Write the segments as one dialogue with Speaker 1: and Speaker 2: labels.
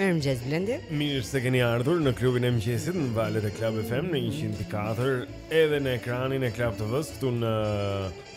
Speaker 1: Mirëmëngjes Blendi.
Speaker 2: Mirë se keni ardhur në klubin e mëngjesit në valët e Club FM në 104 edhe në ekranin e Club TV-s këtu në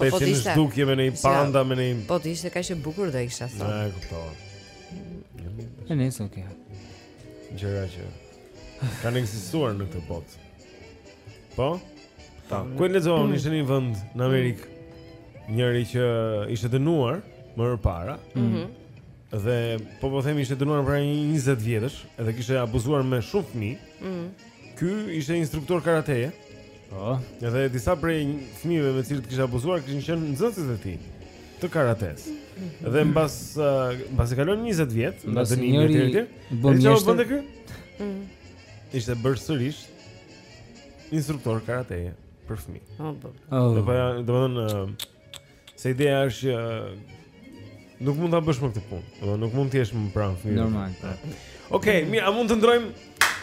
Speaker 2: Po
Speaker 3: po
Speaker 2: ti
Speaker 4: dukeshe me
Speaker 2: një
Speaker 5: panda me një
Speaker 1: Po ti ishte kaq e bukur do
Speaker 5: thosha. E kuptova.
Speaker 3: Ne nisë okay.
Speaker 5: Gjëra që kanë ekzistuar në këtë botë. Po? Po. Ku e lexova unë ishte një vend në Amerikë. Njëri që ishte dënuar më parë.
Speaker 1: Mhm.
Speaker 5: Mm dhe po po themi ishte dënuar për 20 vjetësh, edhe kishte abuzuar me shumë fëmijë.
Speaker 1: Mhm.
Speaker 5: Mm Ky ishte instruktor karateje.
Speaker 3: Po,
Speaker 5: edhe disa prej fëmijëve me të cilët kishte abuzuar kishin qenë nxënësit e tij të karates. Dhe mbas uh, mbas e kalon 20 vjet,
Speaker 3: mbas dënimit
Speaker 5: etj. etj. Dhe çfarë bënte ky?
Speaker 1: Mm.
Speaker 5: Ishte bërë sërish instruktor karateje për fëmijë.
Speaker 1: O, po.
Speaker 3: Oh.
Speaker 5: Domethënë, uh, Se ideja është që nuk mund ta bësh më këtë punë. Do nuk mund të jesh më pranë fëmijëve.
Speaker 3: Normal. Po.
Speaker 5: Okej, okay, mirë, a mund të ndrojmë?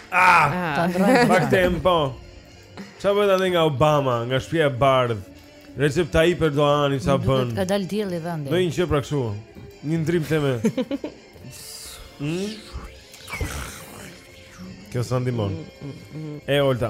Speaker 5: Ah,
Speaker 4: ta ndrojmë
Speaker 5: pak temë? Po ça bëhet andej nga Obama, nga shtëpia e bardhë? Recep Tayyip Erdogani ça bën.
Speaker 4: Ka dal dielli Blendi.
Speaker 5: Do një çë pra kështu. Një ndërrim teme. Mm? Kjo sa ndihmon. Mm, mm, mm. E
Speaker 1: Olta.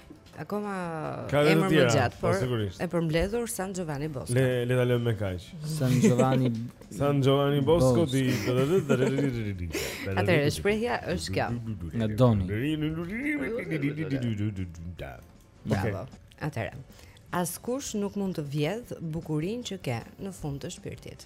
Speaker 1: Akoma
Speaker 2: ka
Speaker 1: emër më
Speaker 2: të
Speaker 1: gjatë,
Speaker 2: po,
Speaker 1: por e përmbledhur San Giovanni Bosco.
Speaker 2: Le le ta lëmë me kaq.
Speaker 3: San Giovanni
Speaker 2: San Giovanni Bosco di.
Speaker 1: Atëherë shprehja është kjo.
Speaker 3: Nga Doni.
Speaker 1: Bravo. Atëherë. Askush nuk mund të vjedh bukurinë që ke në fund të shpirtit.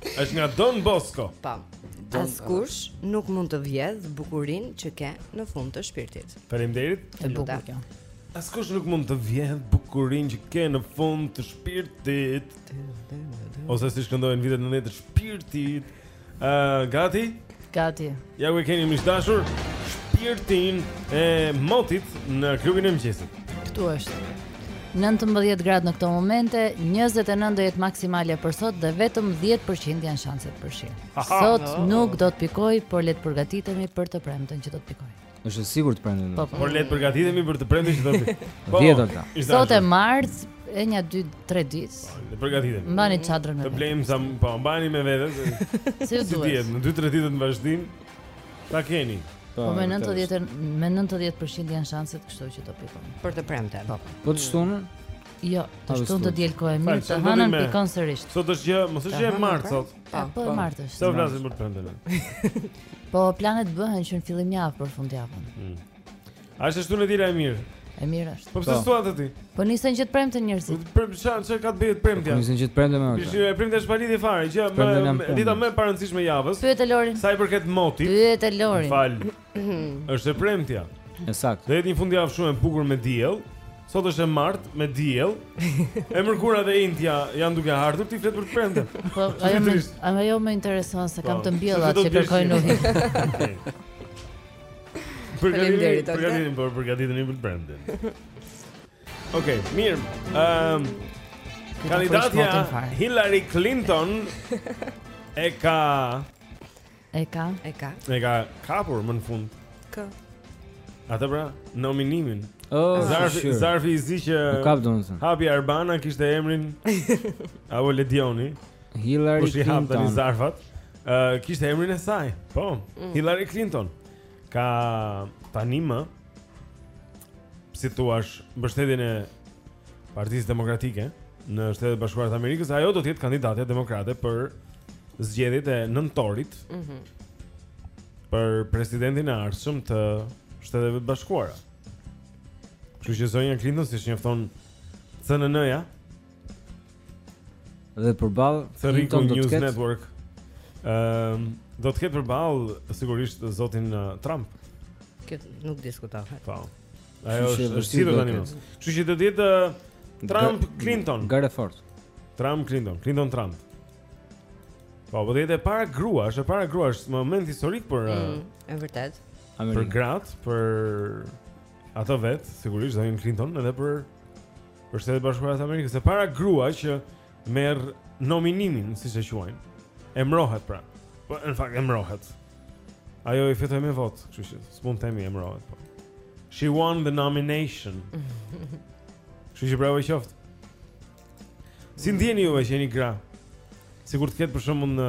Speaker 2: Është nga Don Bosco.
Speaker 1: Po. Askush nuk mund të vjedh bukurinë që ke në fund të shpirtit.
Speaker 2: Faleminderit.
Speaker 4: E bukur kjo.
Speaker 2: Askush nuk mund të vjedh bukurinë që ke në fund të shpirtit. Ose siç këndojnë Vitet në Fletë, të shpirtit. Ë, uh, gati?
Speaker 4: Gati.
Speaker 2: Ja ku e keni miq të dashur, shpirtin e motit në klubin e mëngjesit.
Speaker 4: Këtu është. 19 gradë në këto momente, 29 do jetë maksimalja për sot dhe vetëm 10% janë shanset për shi. Sot nuk do të pikoj, por le të përgatitemi për të premten që do të pikoj.
Speaker 3: Është e sigurt të premten.
Speaker 4: Po, po.
Speaker 2: Por le të përgatitemi për të premten që do të. Po. Vjetëta.
Speaker 4: Sot e martë e nja dy tre ditë.
Speaker 2: Po, le të përgatitemi.
Speaker 4: Mbani çadrën me.
Speaker 2: Të blejmë sa po mbani me vete.
Speaker 4: Si do jetë.
Speaker 2: Si
Speaker 4: do
Speaker 2: jetë, në dy tre ditë të vazhdim. Ta keni.
Speaker 4: Po, po
Speaker 3: me
Speaker 4: 90 me 90% janë shanset, kështu që do pikon.
Speaker 1: Për të premten.
Speaker 4: Po.
Speaker 3: Po të shtunën?
Speaker 4: Jo, të shtunën të diel kohë e mirë, të hënën pikon sërish.
Speaker 2: Sot është gjë, mos është gjë e martë sot.
Speaker 4: Po, po e martë është.
Speaker 2: Sot flasim për të premten.
Speaker 4: Po planet bëhen që në fillim javë për fundjavën. Hmm.
Speaker 2: A është shtunë dita e mirë?
Speaker 4: E mirë është.
Speaker 2: Po pse
Speaker 3: po.
Speaker 2: thua atë ti?
Speaker 4: Po nisën që të premte njerëzit.
Speaker 2: Po për çfarë çka ka të bëjë të premtja?
Speaker 3: Po nisën që të premte
Speaker 2: më.
Speaker 3: Dita
Speaker 2: e premte është pa
Speaker 3: lidhje
Speaker 2: fare,
Speaker 3: është
Speaker 2: dita më e parëndësishme e javës.
Speaker 4: Pyet e Lorin.
Speaker 2: Sa i përket motit?
Speaker 4: Pyete Lorin.
Speaker 2: Fal. Mhm. Është e premtja.
Speaker 3: E saktë.
Speaker 2: Do jetë një fundjavë shumë e bukur me diell. Sot është e martë me diell. E mërkura dhe e enjtja janë duke ardhur ti flet për të premten.
Speaker 4: Po, ajo më, ajo më intereson se kam
Speaker 2: po,
Speaker 4: të
Speaker 2: mbjella
Speaker 4: që kërkojnë ujin.
Speaker 1: Faleminderit.
Speaker 2: Përgatitemi për përgatitemi për të premten. Okej, mirë. Ehm Kandidatja Hillary Clinton e ka
Speaker 4: E ka.
Speaker 1: E ka.
Speaker 2: E ka kapur më në fund.
Speaker 1: Kë?
Speaker 2: Atë pra, nominimin.
Speaker 3: Oh,
Speaker 2: zarfi, zarfi i zi që
Speaker 3: Nuk kap domethënë.
Speaker 2: Hapi Arbana kishte emrin apo Ledioni.
Speaker 3: Hillary Clinton.
Speaker 2: Kush i
Speaker 3: hapte
Speaker 2: zarfat? Ë uh, kishte emrin e saj. Po, mm. Hillary Clinton. Ka tanimë si të thuash, mbështetjen e Partisë Demokratike në Shtetet e Bashkuara të Amerikës, ajo do të jetë kandidatja demokrate për zgjedhjet e nëntorit.
Speaker 1: Mhm.
Speaker 2: Mm për presidentin e ardhshëm të Shteteve të Bashkuara. Kështu që zonja Clinton siç njofton CNN-ja,
Speaker 3: Dhe përballë
Speaker 2: Theriku News
Speaker 3: ket...
Speaker 2: Network. Ëm ehm, um, do të ketë përballë sigurisht zotin uh, Trump.
Speaker 1: Kjo nuk diskutohet.
Speaker 2: Po. Ajo është
Speaker 3: vështirë
Speaker 2: tani. Kështu që do të jetë uh, Trump Clinton.
Speaker 3: Garë e fortë.
Speaker 2: Trump Clinton, Clinton Trump. Po, po dhe e para grua, është e para grua, është moment historik për... Uh,
Speaker 1: mm, e vërtetë.
Speaker 2: Për gratë, për... Atë vetë, sigurisht, zonjën Clinton, edhe për... Për Shtetet e Bashkuara të Amerikës, e para grua që merr nominimin, siç e quajnë, emërohet pra. Po, në fakt, emërohet. Ajo e fitoi me votë, kështu që s'mund të themi emërohet, po. She won the nomination. Kështu që bravo i qoftë. Si ndiheni juve që jeni gra? Sikur të ketë për shembull në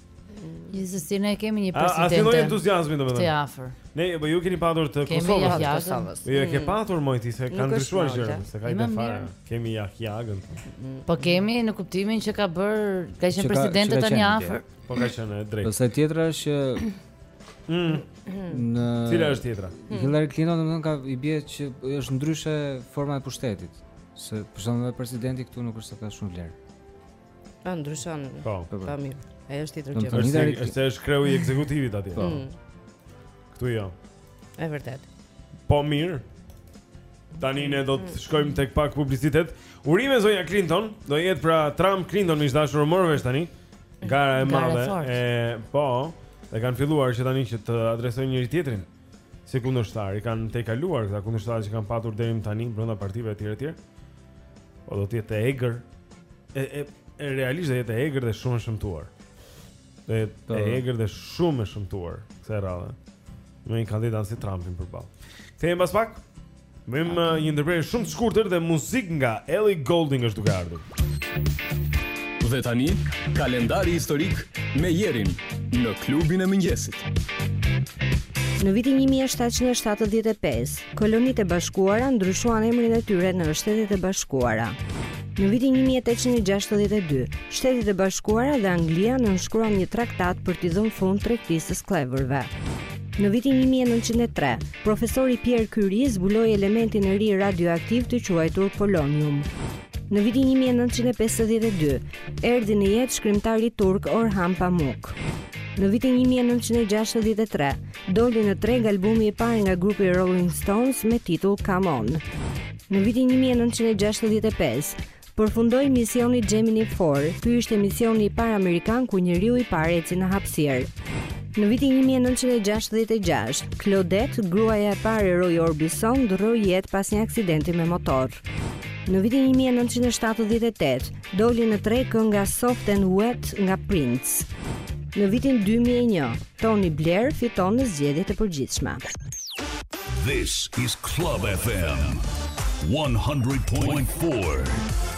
Speaker 3: Gjithsesi ne
Speaker 4: kemi një
Speaker 2: president. A do
Speaker 4: të
Speaker 2: thotë
Speaker 4: entuziazmi
Speaker 2: domethënë?
Speaker 4: Të afër.
Speaker 2: Ne po ju keni patur të Kosovës.
Speaker 4: Kemi
Speaker 6: Kosovës.
Speaker 2: Ju e ke
Speaker 6: mm.
Speaker 2: patur më ti
Speaker 6: se
Speaker 2: kanë ndryshuar gjëra, se ka ide fare. Kemi Jahjagën. Mm.
Speaker 4: Po kemi në kuptimin që ka bër, ka qenë presidente tani afër.
Speaker 2: Po ka qenë drejt. Po
Speaker 3: sa tjetra është që
Speaker 2: Mm.
Speaker 3: Në
Speaker 2: Cila është tjetra? Mm.
Speaker 3: Hillary Clinton domethënë ka i bie që është ndryshe forma e pushtetit. Se për shembull presidenti këtu nuk është se ka shumë vlerë.
Speaker 6: Pa po, ndryshon.
Speaker 2: Po,
Speaker 3: po, po.
Speaker 6: mirë. Ai është tjetër gjë.
Speaker 2: Është është është kreu i ekzekutivit atje.
Speaker 3: Po.
Speaker 6: Mm.
Speaker 2: Ktu jo.
Speaker 6: Është e vërtetë.
Speaker 2: Po mirë. Tani ne do të shkojmë tek pak publicitet. Urime zonja Clinton, do jetë pra Trump Clinton miq të dashur morëm vesh tani. Gara e madhe. E po, e kanë filluar që tani që të adresojnë njëri tjetrin. Si kundërshtar, i kanë tejkaluar këta kundërshtarë që kanë patur deri më tani brenda partive etj etj. Po do të jetë e egër. E e, e realisht do jetë e egër dhe shumë e shëmtuar. Do jetë
Speaker 3: po.
Speaker 2: e egër dhe shumë e shëmtuar kësaj radhe. Me një kandidat si Trumpin përballë. Kthehemi pas pak. Bëjmë uh, një ndërprerje shumë të shkurtër dhe muzikë nga Ellie Goulding është duke ardhur.
Speaker 7: Dhe tani, kalendari historik me Jerin në klubin e mëngjesit.
Speaker 1: Në vitin 1775, Kolonitë e Bashkuara ndryshuan emrin e tyre në Shtetet e Bashkuara. Në vitin 1862, Shtetet e Bashkuara dhe Anglia nënshkruan një traktat për t'i dhënë fund tregtisë së skllevërve. Në vitin 1903, profesori Pierre Curie zbuloi elementin e ri radioaktiv të quajtur polonium. Në vitin 1952, erdhi në jetë shkrimtari turk Orhan Pamuk. Në vitin 1963, Doli në treg albumi i parë nga grupi Rolling Stones me titull Come On. Në vitin 1965, përfundoi misioni Gemini 4. Ky ishte misioni i parë amerikan ku njeriu i parë eci në hapësirë. Në vitin 1966, Claudette, gruaja e parë e Roy Orbison, ndërroi jetë pas një aksidenti me motor. Në vitin 1978, doli në treg kënga Soft and Wet nga Prince. Në vitin 2001, Tony Blair fiton në zgjedhjet e përgjithshme.
Speaker 8: This is Club FM 100.4.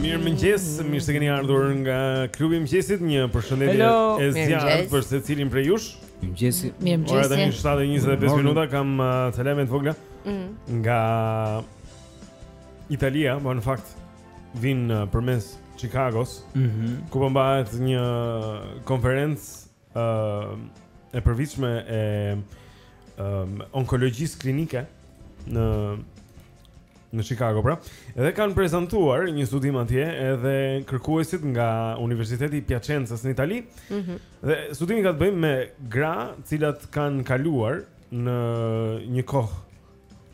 Speaker 9: Mirëmëngjes,
Speaker 2: mirë se keni ardhur nga klubi i mëngjesit Një përshëndetje e
Speaker 1: zjarrtë
Speaker 2: për secilin prej jush
Speaker 3: Mirëmëngjesi Mirëmëngjesi
Speaker 2: Ora tani 7.25 minuta kam uh, ca lajme të vogla
Speaker 1: mm.
Speaker 2: Nga Italia, po në fakt Vijnë uh, përmes Chicagos
Speaker 3: mm -hmm.
Speaker 2: Ku po mbahet një konferencë ë e përvitshme e um, onkologjisë klinike në në Chicago, pra. Edhe kanë prezantuar një studim atje edhe kërkuesit nga Universiteti i Piacenzës në Itali.
Speaker 1: Mhm.
Speaker 2: Mm dhe studimi ka të bëjë me gra, të cilat kanë kaluar në një kohë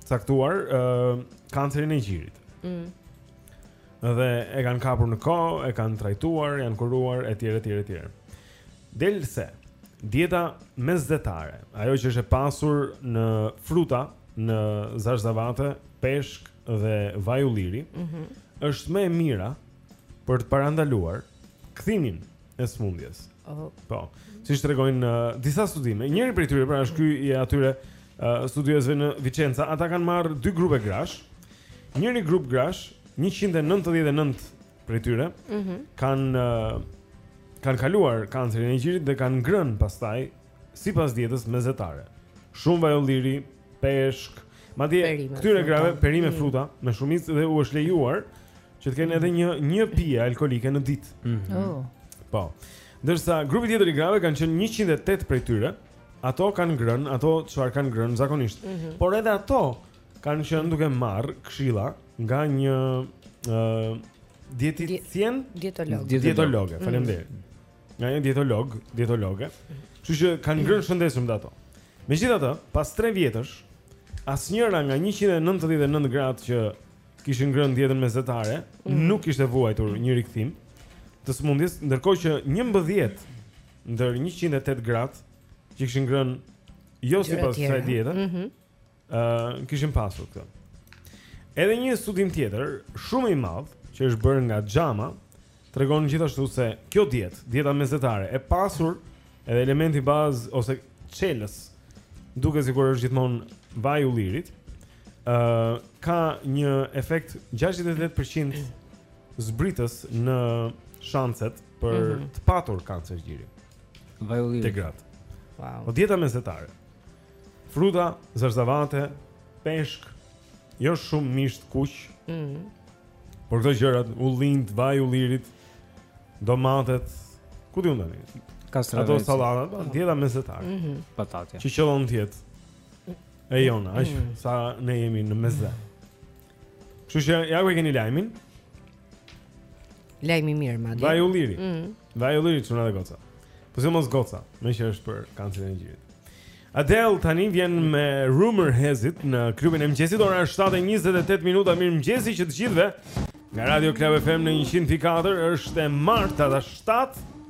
Speaker 2: caktuar ë uh, kancerin e gjirit. Mhm.
Speaker 1: Mm
Speaker 2: dhe e kanë kapur në kohë, e kanë trajtuar, janë kuruar etj etj etj. Del se dieta mesdhetare, ajo që është e pasur në fruta, në zarzavate, peshk dhe vaj ulliri,
Speaker 1: mm -hmm.
Speaker 2: është më e mira për të parandaluar kthimin e smundjes.
Speaker 1: Oh.
Speaker 2: Po. Siç tregojnë uh, disa studime, njëri prej tyre pra është ky i atyre uh, studiuesve në Piacenza, ata kanë marrë dy grupe grash. Njëri grup grash, 199 prej tyre,
Speaker 1: ëh,
Speaker 2: mm -hmm. kanë kanë kaluar kancerin e gjirit dhe kanë ngrënë pastaj sipas dietës mesdhetare. Shumë vaj ulliri, peshk, madje këtyre grave perime
Speaker 1: mm.
Speaker 2: fruta me shumicë dhe u është lejuar që të kenë edhe një një pije alkoolike në ditë.
Speaker 3: Ëh. Mm -hmm.
Speaker 4: oh.
Speaker 2: Po. Ndërsa grupi tjetër i grave kanë qenë 108 prej tyre, ato kanë ngrënë, ato çfarë kanë ngrënë zakonisht.
Speaker 1: Mm -hmm.
Speaker 2: Por edhe ato Kanë qenë duke marr këshilla nga një ë uh, dieticien,
Speaker 1: dietolog.
Speaker 2: Dietolog,
Speaker 1: mm.
Speaker 2: faleminderit. Mm. Nga një dietolog, dietologe. Kështu që kanë ngrënë shëndetshëm edhe ato. Megjithatë, pas 3 vjetësh, asnjëra nga 199 gratë që kishin ngrënë dietën mesdhetare
Speaker 1: mm.
Speaker 2: nuk kishte vuajtur një rikthim të sëmundjes, ndërkohë që 11 ndër 108 gratë që kishin ngrënë jo sipas kësaj diete,
Speaker 1: mm -hmm.
Speaker 2: ë uh, kishin pasur këtë. Edhe një studim tjetër, shumë i madh, që është bërë nga JAMA, tregon gjithashtu se kjo dietë, dieta mesdhetare e pasur edhe elementi bazë ose çelës, duket sikur është gjithmonë vaji i ullirit, ë uh, ka një efekt 68% zbritës në shanset për
Speaker 1: mm -hmm.
Speaker 2: të patur kancer gjiri.
Speaker 3: Vaji i ullirit.
Speaker 2: Te gratë.
Speaker 1: Wow.
Speaker 2: Po dieta mesdhetare. Fruta, zarzavate, peshk, jo shumë mish të kuq.
Speaker 1: Mhm.
Speaker 2: Mm Por këto gjërat, ullinjt, vaji i ullirit, domatet, ku di unë tani?
Speaker 3: Kastraveci.
Speaker 2: Ato sallatat, po, dieta mesdhetare.
Speaker 1: Mhm.
Speaker 3: Mm Patatja.
Speaker 2: Që qëllon të jetë e jona, aq
Speaker 1: mm.
Speaker 2: sa ne jemi në Mesdhe. Kështu që ja ku e keni lajmin.
Speaker 1: Lajmi mirë madje.
Speaker 2: Vaj ulliri.
Speaker 1: Mhm.
Speaker 2: Vaj ulliri çuna dhe goca. Po sidomos goca, meqë është për kancerin e gjirit. Adele tani vjen me Rumor Has It në klubin e mëngjesit ora është 7:28 minuta mirëmëngjesi të gjithëve. Nga Radio Club FM në 104 është e marta data 7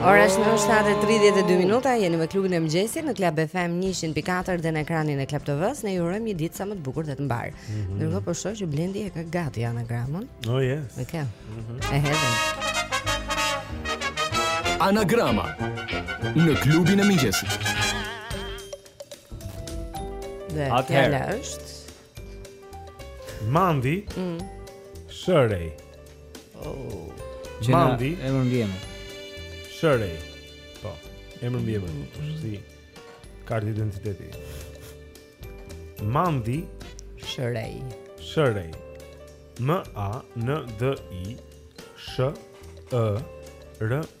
Speaker 1: Ora është 7:32 minuta, jeni me klubin e mëngjesit në Club FM 104 dhe në ekranin e Club TV-së. Ne ju urojmë një ditë sa më të bukur dhe të mbarë.
Speaker 2: Mm -hmm.
Speaker 1: Ndërkohë po shoh që Blendi e ka gati anagramën.
Speaker 2: Oh yes.
Speaker 1: Okej. Okay. Mm -hmm. E hedhim.
Speaker 7: Anagrama në klubin e mëngjesit.
Speaker 1: Dhe
Speaker 2: atëherë
Speaker 1: është
Speaker 2: Mandi.
Speaker 1: Mm.
Speaker 2: Shërej.
Speaker 1: Oh.
Speaker 2: Mandi.
Speaker 3: Emër mbiemër.
Speaker 2: Shërej. Po. Emër mbiemër. Mm. Si kartë identiteti. Mandi.
Speaker 1: Shërej.
Speaker 2: Shërej. M A N D I S H E R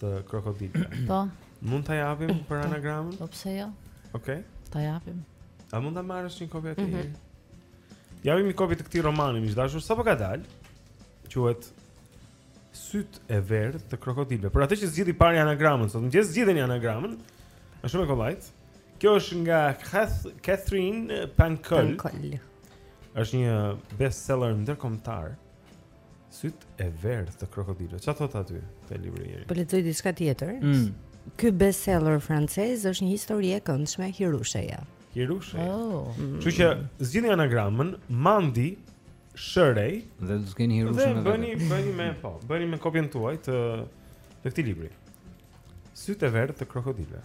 Speaker 2: të krokodilëve.
Speaker 4: Po.
Speaker 2: Mund ta japim për po. anagramën?
Speaker 4: Po pse jo?
Speaker 2: Okej. Okay.
Speaker 4: Ta japim.
Speaker 2: A mund ta marrësh një kopje atë?
Speaker 4: Mm
Speaker 2: -hmm. Ia vëmë një kopje të këtij romani, miq të dashur, sapo ka dalë. Quhet Sytë e verdhë të krokodilëve. Për atë që zgjidh i pari anagramën, sot mëngjes zgjidheni anagramën. Është shumë e kollajtë. Kjo është nga Katherine Pancol.
Speaker 1: Pancol.
Speaker 2: Është një bestseller ndërkombëtar. Sytë e verdhë të krokodilëve. Çfarë thotë aty te libri i ri?
Speaker 1: Po lexoj diçka tjetër.
Speaker 2: Mm.
Speaker 1: Ky bestseller francez është një histori e këndshme Hirusheja.
Speaker 2: Hirusheja.
Speaker 4: Oh. Mm.
Speaker 2: Kështu që zgjidhni anagramën Mandi Shërej
Speaker 3: dhe do të keni Hirushën
Speaker 2: atë. Bëheni bëheni me po, bëheni me kopjen tuaj të të këtij libri. Sytë e verdhë të krokodilëve.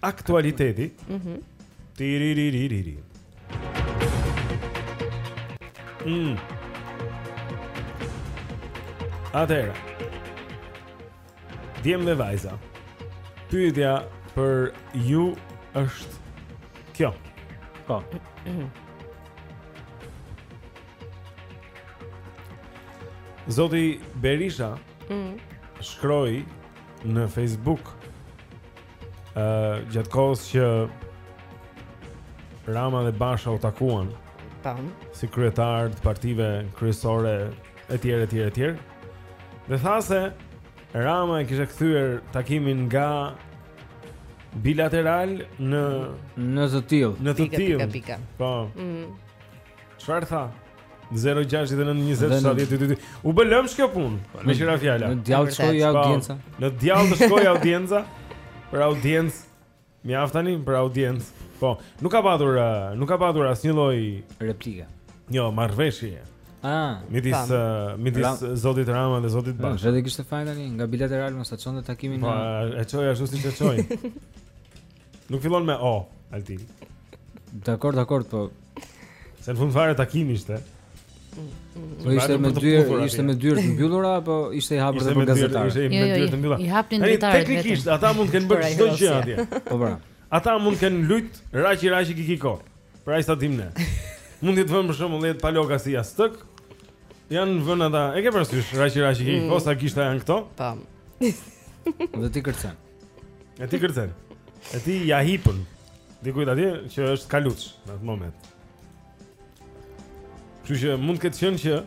Speaker 2: Aktualiteti.
Speaker 1: Mhm.
Speaker 2: Mm Tiririririri. Mm. Atëherë. Djem dhe vajza. Pyetja për ju është kjo. Po. Zoti Berisha
Speaker 1: mm.
Speaker 2: shkroi në Facebook. Ë uh, gjatë kohës që Rama dhe Basha u takuan.
Speaker 1: Tam.
Speaker 2: Si kryetarë të partive kryesore etj etj etj. Dhe tha se Rama e kishte kthyer takimin nga bilateral në
Speaker 3: në të tillë.
Speaker 2: Në të tillë. Po.
Speaker 1: Mm.
Speaker 2: Çfarë tha? 0692070222. U bë lëmsh kjo punë. Me qira fjala.
Speaker 3: Në djall të shkojë audienca.
Speaker 2: Në djall të shkojë audienca. Për audiencë. Mjaft tani për audiencë. Po, nuk ka patur, nuk ka patur asnjë lloj
Speaker 3: replike.
Speaker 2: Jo, marrëveshje.
Speaker 3: Ah,
Speaker 2: midis uh, midis
Speaker 3: Ram...
Speaker 2: zotit Rama dhe zotit Basha.
Speaker 3: Kush e kishte fajin tani nga bilateral mos e çon në takimin.
Speaker 2: Po, e çoi ashtu siç e çoi. Nuk fillon me O, Altin.
Speaker 3: Dakor, dakor, po.
Speaker 2: Se në fund fare takimi ishte.
Speaker 3: Po ishte me dy, ishte me dyer të mbyllura apo ishte i hapur edhe për gazetarët?
Speaker 2: Ishte me
Speaker 4: jo, jo,
Speaker 2: dyer të mbyllura.
Speaker 4: I hapnin gazetarët.
Speaker 2: Teknikisht ata mund të kenë bërë çdo gjë atje.
Speaker 3: Po bra.
Speaker 2: Ata mund të kenë lujt raqi raqi kikiko. Për aq sa dim ne. Mund të vëmë për shembull Edi Paloka si jastëk. Jan vënë ata, e ke parasysh raqi raqi kikiko
Speaker 1: mm.
Speaker 2: sa gishta janë këto?
Speaker 1: Tam.
Speaker 3: Dhe ti kërcen.
Speaker 2: E ti kërcen. E ti ja hipën. Dikujt atje që është kaluç në atë moment. Kështu që mund të ketë qenë që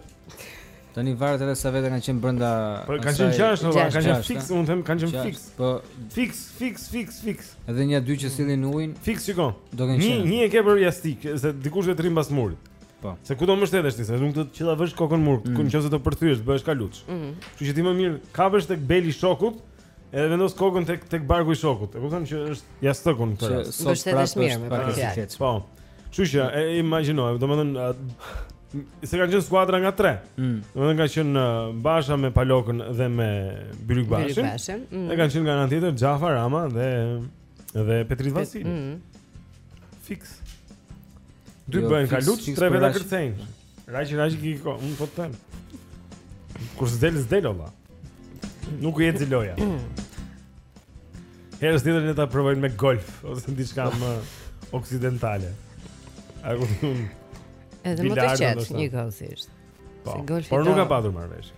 Speaker 3: tani varet edhe sa vetë kanë qenë brenda.
Speaker 2: Po kanë qenë gjashtë,
Speaker 1: po,
Speaker 2: kanë qenë fiks, unë them kanë qenë fiks.
Speaker 3: Po
Speaker 2: fiks, fiks, fiks, fiks.
Speaker 3: Edhe një dy që sillin ujin.
Speaker 2: Fiks shikon.
Speaker 3: Do
Speaker 2: kanë
Speaker 3: qenë.
Speaker 2: Një një e ke për jastik, se dikush vetë rri pas murit.
Speaker 3: Po.
Speaker 2: Se ku do mbështetesh ti, se nuk do të që ta vësh kokën n'mur,
Speaker 3: mm.
Speaker 2: në qoftë se do përthyhesh, bëhesh kaluç.
Speaker 1: Mm.
Speaker 2: Kështu që ti më mirë kapesh tek beli i shokut Edhe vendos kokën tek tek barku i shokut. E kupton që është jastëku në
Speaker 3: këtë
Speaker 2: rast.
Speaker 3: Sot është edhe
Speaker 1: shumë
Speaker 3: mirë
Speaker 1: me
Speaker 3: parë.
Speaker 2: Po. Kështu që e imagjinoj, domethënë se kanë qenë skuadra nga 3.
Speaker 3: Mm.
Speaker 2: Domethënë kanë qenë Basha me Palokën dhe me
Speaker 1: Bylykbashin. Mm.
Speaker 2: E kanë qenë nga ana tjetër Xhafa Rama dhe dhe Petrit Vasili.
Speaker 1: Mm.
Speaker 2: Fiks. Dy
Speaker 3: jo,
Speaker 2: bëhen kaluç, tre veta kërcejnë. Raqi raqi kiko, unë po të them Kur s'del, s'del loja Nuk u eci loja Herës tjetër le ta provojnë me golf Ose me diçka më oksidentale A kupton
Speaker 1: Edhe më të qetë një golf thjesht
Speaker 2: po,
Speaker 1: Se golfi
Speaker 2: Por nuk ka patur marrëveshje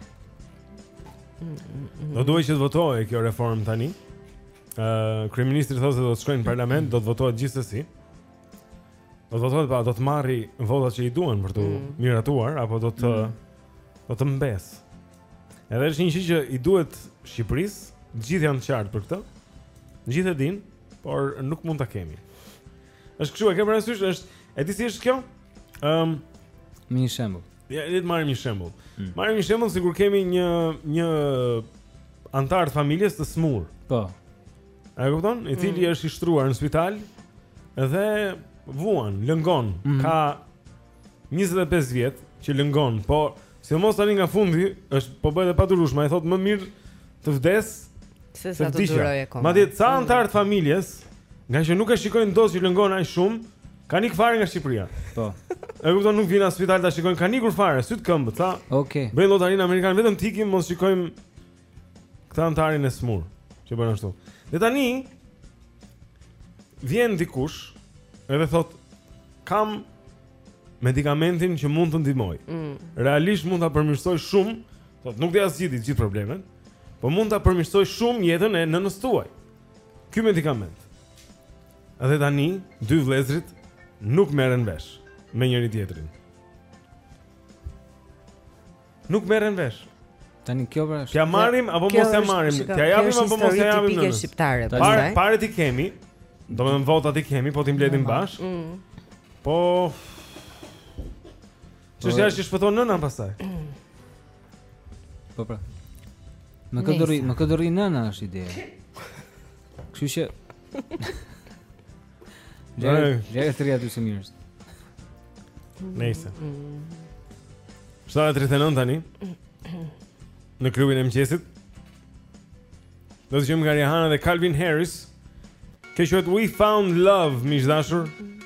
Speaker 2: Do duhet që të votohet kjo reformë tani uh, Kryeministri thotë se do të shkojnë në parlament Do të votohet gjithsesi Do të votohet, po do të marri votat që i duhen për t'u
Speaker 1: mm.
Speaker 2: miratuar apo do të
Speaker 3: mm.
Speaker 2: do të mbes. Edhe është një gjë që i duhet Shqipërisë, të gjithë janë të qartë për këtë. Të gjithë e dinë, por nuk mund ta kemi. Është kështu, e ke parasysh, është e di si është kjo? Ëm,
Speaker 3: um, një shembull.
Speaker 2: Ja, le të marrim një shembull.
Speaker 3: Mm.
Speaker 2: Marrim një shembull sikur kemi një një antar të familjes të smur.
Speaker 3: Po.
Speaker 2: A e kupton? I cili
Speaker 3: mm.
Speaker 2: është i shtruar në spital dhe vuan, lëngon,
Speaker 3: mm.
Speaker 2: ka 25 vjet që lëngon, po sidomos tani nga fundi është po bëhet e padurueshme, ai thotë më mirë të vdes
Speaker 1: se sa të duroj akoma.
Speaker 2: Madje ca
Speaker 1: mm.
Speaker 2: anëtar të familjes, nga që nuk e shikojnë dot që lëngon aq shumë, kanë ikë fare nga Shqipëria.
Speaker 3: Po.
Speaker 2: E kupton nuk vijnë në spital ta shikojnë, kanë ikur fare, syt këmbë, ca.
Speaker 3: Okej. Okay.
Speaker 2: Bëjnë lotarin amerikane vetëm t'ikim, mos shikojmë Këtë antarin e smur Që bën ashtu Dhe tani Vjen dikush Edhe thot Kam Medikamentin që mund të ndihmojë
Speaker 1: mm.
Speaker 2: Realisht mund ta përmirësojë shumë Thot nuk do ja zgjidhi gjithë problemet Po mund ta përmirësojë shumë jetën e nënës tuaj Ky medikament Dhe tani Dy vllezrit Nuk merren vesh Me njëri tjetrin Nuk merren vesh.
Speaker 3: Tani kjo pra është.
Speaker 2: T'ja marrim apo mos t'ja marrim? T'ja japim apo mos t'ja japim?
Speaker 1: Kjo
Speaker 2: është
Speaker 1: shqiptare,
Speaker 2: po.
Speaker 1: Pare,
Speaker 2: paret i kemi. Domethënë votat i kemi, po t'i mbledhim bashkë.
Speaker 1: Mm.
Speaker 2: Po. Ço është jashtë shpëton nëna pastaj.
Speaker 3: Po pra. Më ka
Speaker 1: dorë,
Speaker 3: më ka dorë nëna është ide. Kështu që
Speaker 2: Gjere,
Speaker 3: gjere të reja dy së mirës
Speaker 2: Nejse 7.39 tani Në klubin e mëngjesit Do të dëgjojmë nga Rihanna dhe Calvin Harris Ky është We Found Love, miq të dashur Ky është We Found
Speaker 10: Love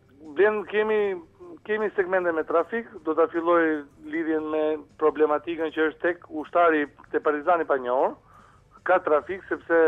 Speaker 10: Ne kemi kemi segmente me trafik, do të filloj lidhjen me problematikën që është tek ushtari te Partizani i Panjohur. Ka trafik sepse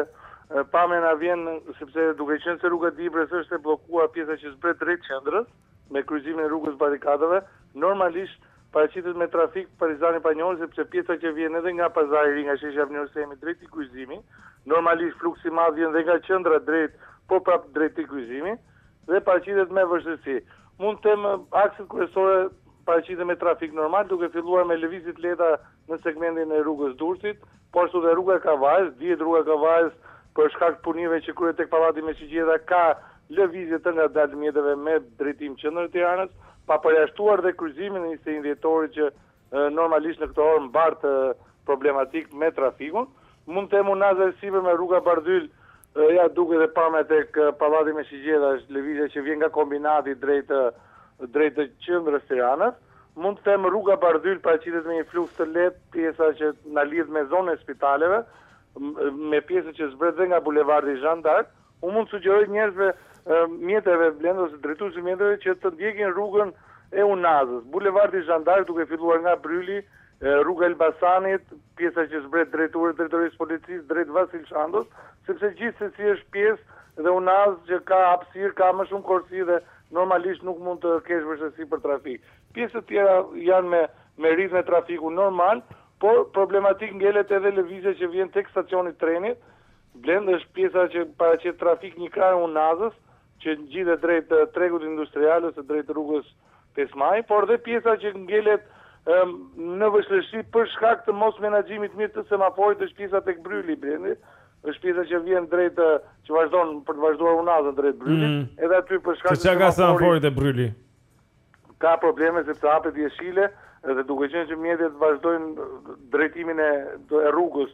Speaker 10: pamja na vjen sepse duke qenë se rruga e Dibrës është e bllokuar pjesa që zbret drejt qendrës me kryqëzimin e rrugës Barrikadave, normalisht paraqitet me trafik Partizani i Panjohur sepse pjesa që vjen edhe nga Pazari i Ri nga sheshi Avni Rustemi drejt këtij kryqëzimi, normalisht fluksi i madh vjen dhe nga qendra drejt po prap drejt këtij kryqëzimi. dhe paraqitet me vështirësi. Mund të them akset kryesore paraqiten me trafik normal, duke filluar me lëvizje të lehta në segmentin e rrugës Durrësit, po ashtu dhe rruga e Kavajës, dihet rruga e Kavajës për shkak të punimeve që kryhen tek Pallati me Shigjeta ka lëvizje të ngadaltë të mjeteve me drejtim qendër të Tiranës, pa përjashtuar dhe kryqëzimin e njëzet e një dhjetorit që normalisht në këto orë mbart problematikë me trafikun. Mund të them unaza e sipër me rruga Bardhyl, ja duket dhe pamja tek pallati me shigjeta është lëvizja që vjen nga kombinati drejt drejt qendrës Tiranës. Mund të them rruga Bardhyl paraqitet me një fluks të lehtë pjesa që na lidh me zonën e spitaleve, me pjesën që zbret dhe nga bulevardi Jeanne d'Arc, Unë mund të sugjeroj njerëzve mjeteve, Blendos dhe drejtuesve të mjeteve që të ndjekin rrugën e Unazës, Bulevardi Jeanne d'Arc duke filluar nga Bryli, Rruga e Elbasanit, pjesa që zbret drejt urës Drejtorisë së Policisë drejt Vasil Shandos, sepse gjithsesi është pjesë dhe Unazë që ka hapësirë, ka më shumë korsi dhe normalisht nuk mund të ketë vështirësi për trafik. Pjesët e tjera janë me me ritëm trafiku normal, por problematike ngelet edhe lëvizja që vjen tek stacioni i trenit, Blendi, është pjesa që paraqet trafik një krah i unazës, që ngjitet drejt tregut industrial ose drejt rrugës pesë Maji, por dhe pjesa që ngelet në vështirësi për shkak të mos menaxhimit mirë të semaforit është pjesa tek Bryli Blendi, është pjesa që vjen drejt që vazhdon për të vazhduar unazën drejt Brylit,
Speaker 2: mm.
Speaker 10: edhe aty për shkak
Speaker 2: të semaforit. Çka ka semafori te Bryli?
Speaker 10: Ka probleme sepse hapet jeshile dhe duke qenë që mjetet vazhdojnë drejtimin e, e rrugës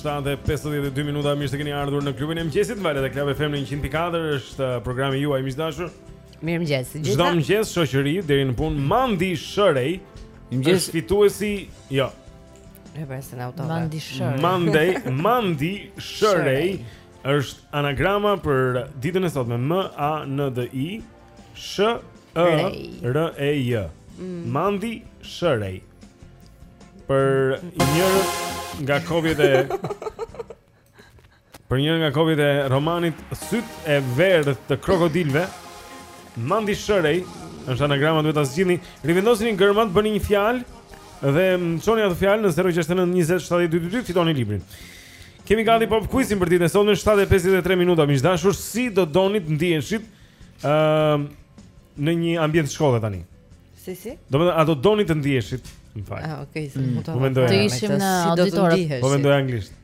Speaker 2: 7:52 minuta mirë se keni ardhur në klubin e mëngjesit, valët e Club FM në 104 është uh, programi juaj miq të dashur
Speaker 1: Mirëmëngjes të gjitha.
Speaker 2: Çdo mëngjes shoqëri deri në punë Mandi Shërej.
Speaker 3: Mirëmëngjes
Speaker 2: fituesi. Jo.
Speaker 1: E vërsen auto.
Speaker 4: Mandi Shërej.
Speaker 2: Mandi, Mandi Shërej është anagrama për ditën e sotme M A N D I S H E R E J. Mm. Mandi Shërej. Për një nga kopjet e Për një nga kopjet e romanit Syt e verdhë të krokodilve Mandi Shërej është anagrama duhet ta zgjidhni, rivendosni gërmat, bëni një fjalë dhe më çoni atë fjalë në 069 Fitoni librin Kemi gati pop quizin për ditën e sotme 7:53 minuta miq të dashur si do donit të ndiheshit ë uh, në një ambient shkolle tani.
Speaker 1: Si si?
Speaker 2: Domethënë a do donit të ndiheshit? Më fal.
Speaker 1: Ah, okay, se
Speaker 2: mm.
Speaker 1: mund të.
Speaker 2: Po mendoj.
Speaker 4: Të ishim në
Speaker 1: auditor.
Speaker 2: Po mendoj anglisht.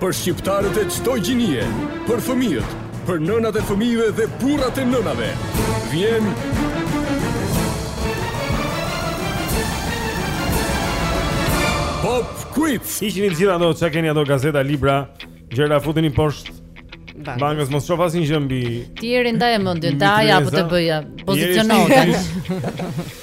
Speaker 7: Për shqiptarët e çdo gjinie, për fëmijët, për nënat e fëmijëve dhe burrat e nënave, vjen Pop Quiz.
Speaker 2: Hiqini të gjitha ato ça keni ato gazeta, libra, gjëra futini poshtë
Speaker 1: bankës,
Speaker 2: mos shoh asnjë gjë mbi.
Speaker 4: Ti Eri, ndaje mendjen, te A-ja apo
Speaker 2: te B-ja.
Speaker 4: Pozicionohet.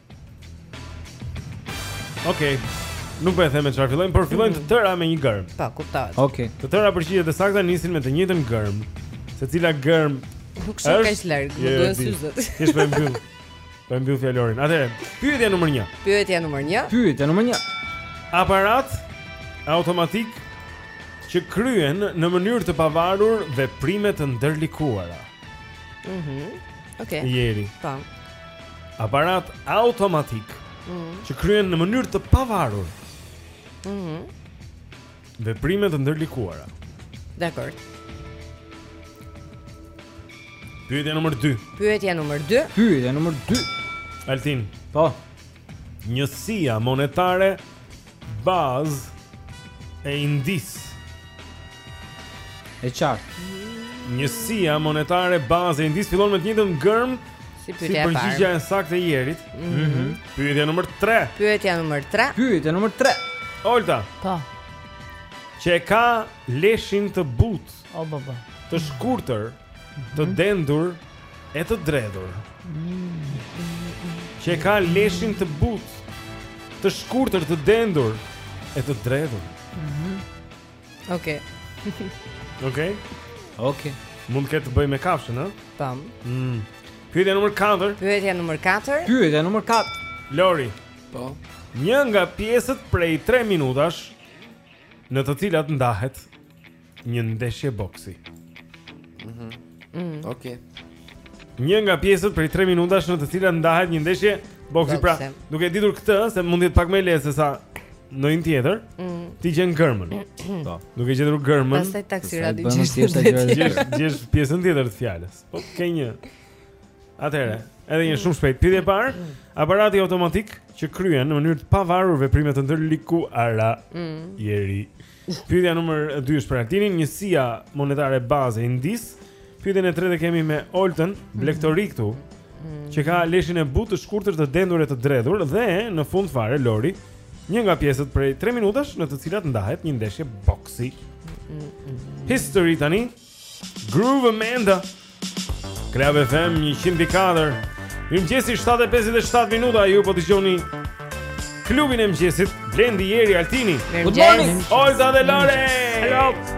Speaker 2: Okej. Okay.
Speaker 1: Nuk
Speaker 2: po e them me çfarë fillojnë, por fillojnë të tëra me një gërmë.
Speaker 1: Po, kuptohet.
Speaker 3: Okej. Okay.
Speaker 2: Të tëra përgjigjet e sakta nisin me të njëjtën gërmë. Se cila gërmë?
Speaker 1: Nuk shoh kaq larg, më duhen syzet.
Speaker 2: Ti ç'po mbyll. Po mbyll fjalorin. Atëherë, pyetja numër 1.
Speaker 1: Pyetja numër 1.
Speaker 3: Pyetja numër 1.
Speaker 2: Aparat automatik që kryen në mënyrë të pavarur veprime të ndërlikuara.
Speaker 1: Mhm. Mm Okej.
Speaker 2: Okay. Eri.
Speaker 1: Po.
Speaker 2: aparat automatik
Speaker 1: mm -hmm.
Speaker 2: që kryen në mënyrë të pavarur.
Speaker 1: Mhm.
Speaker 2: Mm Veprime të ndërlikuara.
Speaker 1: Dakor.
Speaker 2: Pyetja nr. 2.
Speaker 1: Pyetja nr. 2.
Speaker 3: Pyetja nr. 2.
Speaker 2: Altin.
Speaker 3: Po.
Speaker 2: Njësia monetare bazë e Indisë.
Speaker 3: E qartë.
Speaker 2: Njësia monetare bazë e Indisë fillon me të njëjtën gërmë
Speaker 1: si pyetja e parë.
Speaker 2: Si përgjigja e saktë e Jerit.
Speaker 1: Mhm. Mm -hmm.
Speaker 2: Pyetja numër 3.
Speaker 1: Pyetja numër 3.
Speaker 3: Pyetja numër 3.
Speaker 2: Olta.
Speaker 4: Po.
Speaker 2: Që e ka leshin të butë.
Speaker 4: O baba.
Speaker 2: Të shkurtër, të mhm. dendur. Mm -hmm. e të dredhur. Që e ka leshin të butë, të shkurtër, të dendur e të dredhur. Mhm.
Speaker 1: Okej.
Speaker 2: Okej.
Speaker 3: Okej.
Speaker 2: Mund të ketë të bëjë me kafshën, ë?
Speaker 1: Tam.
Speaker 2: Mm. Pyetja numër 4.
Speaker 1: Pyetja numër 4.
Speaker 3: Pyetja numër 4.
Speaker 2: Lori.
Speaker 11: Po.
Speaker 2: Një nga pjesët prej 3 minutash në të cilat ndahet një ndeshje boksi.
Speaker 11: Mhm.
Speaker 1: Mm
Speaker 11: Okej. Okay.
Speaker 2: Një nga pjesët prej 3 minutash në të cilat ndahet një ndeshje boksi. Pra, duke e ditur këtë se mund të jetë pak më lehtë se sa në një tjetër,
Speaker 1: mm.
Speaker 2: ti gjen gërmën. Po. Duke gjetur gërmën.
Speaker 1: Pastaj
Speaker 3: pak
Speaker 1: si
Speaker 3: radhë
Speaker 1: që
Speaker 3: është
Speaker 2: gjë. Gjen pjesën tjetër të fjalës. Okej. Atëherë,
Speaker 12: edhe një herë shumë shpejt. Pyetja e parë, mm. aparati automatik që kryen në mënyrë të pavarur veprime të ndërlikuara.
Speaker 1: Mm.
Speaker 12: Jeri. Pyetja numër 2 është për Altinin, njësia monetare bazë e Indisë. Pyetjen e tretë kemi me Oltën, Blektori këtu, mm. që ka leshin e butë të shkurtër të dendur e të dredhur dhe në fund fare Lori, një nga pjesët prej 3 minutash në të cilat ndahet një ndeshje boksi. Mm, mm, Histori tani. Groove Armada Club FM 104 Mirëmëngjesi 7.57 minuta Ju po dëgjoni Klubin e mëngjesit Blendi Jeri Altini
Speaker 1: Mirëmëngjesi
Speaker 12: Olta dhe Lori Hello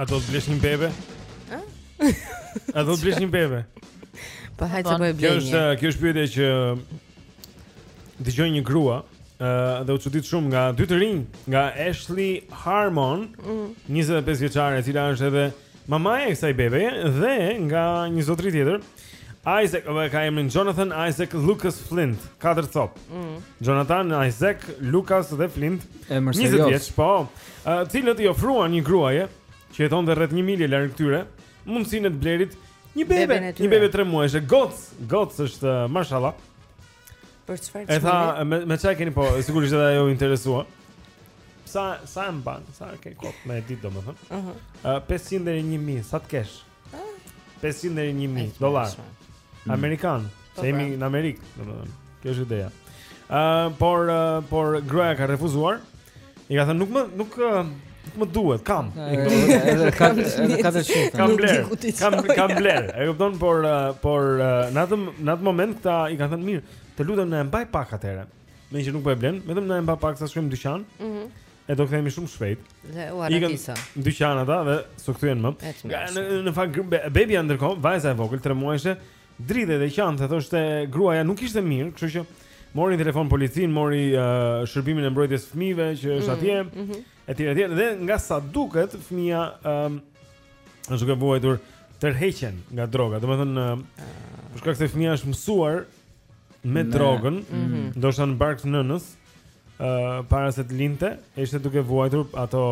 Speaker 13: A
Speaker 2: do të blesh një bebe? Ë? A do të blesh një bebe?
Speaker 1: Po hajt se po e
Speaker 2: blesh.
Speaker 1: Kjo
Speaker 2: është kjo është pyetja që dëgjoi një grua, ë uh, dhe u çudit shumë nga dy të rinj, nga Ashley Harmon,
Speaker 1: mm.
Speaker 2: 25 vjeçare, e cila është edhe Mamaja e kësaj bebeje dhe nga një zotëri tjetër, Isaac, apo e ka emrin Jonathan Isaac Lucas Flint, katër copë.
Speaker 1: Mm.
Speaker 2: Jonathan Isaac Lucas dhe Flint,
Speaker 3: Emër
Speaker 2: 20
Speaker 3: serioz.
Speaker 2: vjeç, po, të cilët i ofruan një gruaje që jetonte rreth një milje larg këtyre, mundësinë e të blerit një bebe,
Speaker 1: Beben e tyre.
Speaker 2: një bebe 3 muajshe, gocë, gocë është ë, mashallah.
Speaker 1: Për çfarë çmimi?
Speaker 2: E tha, me, me sa e keni po, sigurisht edhe ajo interesua. Sa sa e mban, sa e ke kot me e ditë domethënë.
Speaker 1: Ëh.
Speaker 2: Uh -huh. uh, 500 deri 1000, sa të kesh? Ëh. Uh? 500 deri 1000 dollar. Mm. Amerikan,
Speaker 1: po,
Speaker 2: se jemi
Speaker 1: pra.
Speaker 2: në Amerikë, domethënë. Kjo është ideja. Ëh, uh, por uh, por gruaja ka refuzuar. I ka thënë nuk më nuk nuk më duhet, kam.
Speaker 3: Edhe
Speaker 2: ka
Speaker 3: edhe ka të shit.
Speaker 2: Kam
Speaker 3: blerë.
Speaker 2: Kam kam blerë. E kupton, por por në atë në atë moment këta i kanë thënë mirë, të lutem na e mbaj pak atëherë. Meqë nuk po e blen, vetëm na e mbaj pak sa shkojmë në dyqan.
Speaker 1: Mhm.
Speaker 2: E do kthehemi shumë shpejt.
Speaker 1: Dhe u
Speaker 2: arratisën.
Speaker 1: Ikën
Speaker 2: në dyqan ata dhe s'u kthyen më. Në në fakt bebi ndërkohë, vajza e vogël 3 muajshe Dridhej dhe qante, thoshte gruaja nuk ishte mirë, kështu që mori telefon policinë, mori uh, shërbimin e mbrojtjes së fëmijëve që është
Speaker 1: mm,
Speaker 2: atje.
Speaker 1: Mm -hmm.
Speaker 2: Etj etj dhe nga sa duket fëmija um, është duke vuajtur tërheqjen nga droga. Domethënë uh, për shkak se fëmija është mësuar me drogën,
Speaker 3: mm -hmm.
Speaker 2: ndoshta në bark të nënës. para se të lindte, ishte duke vuajtur ato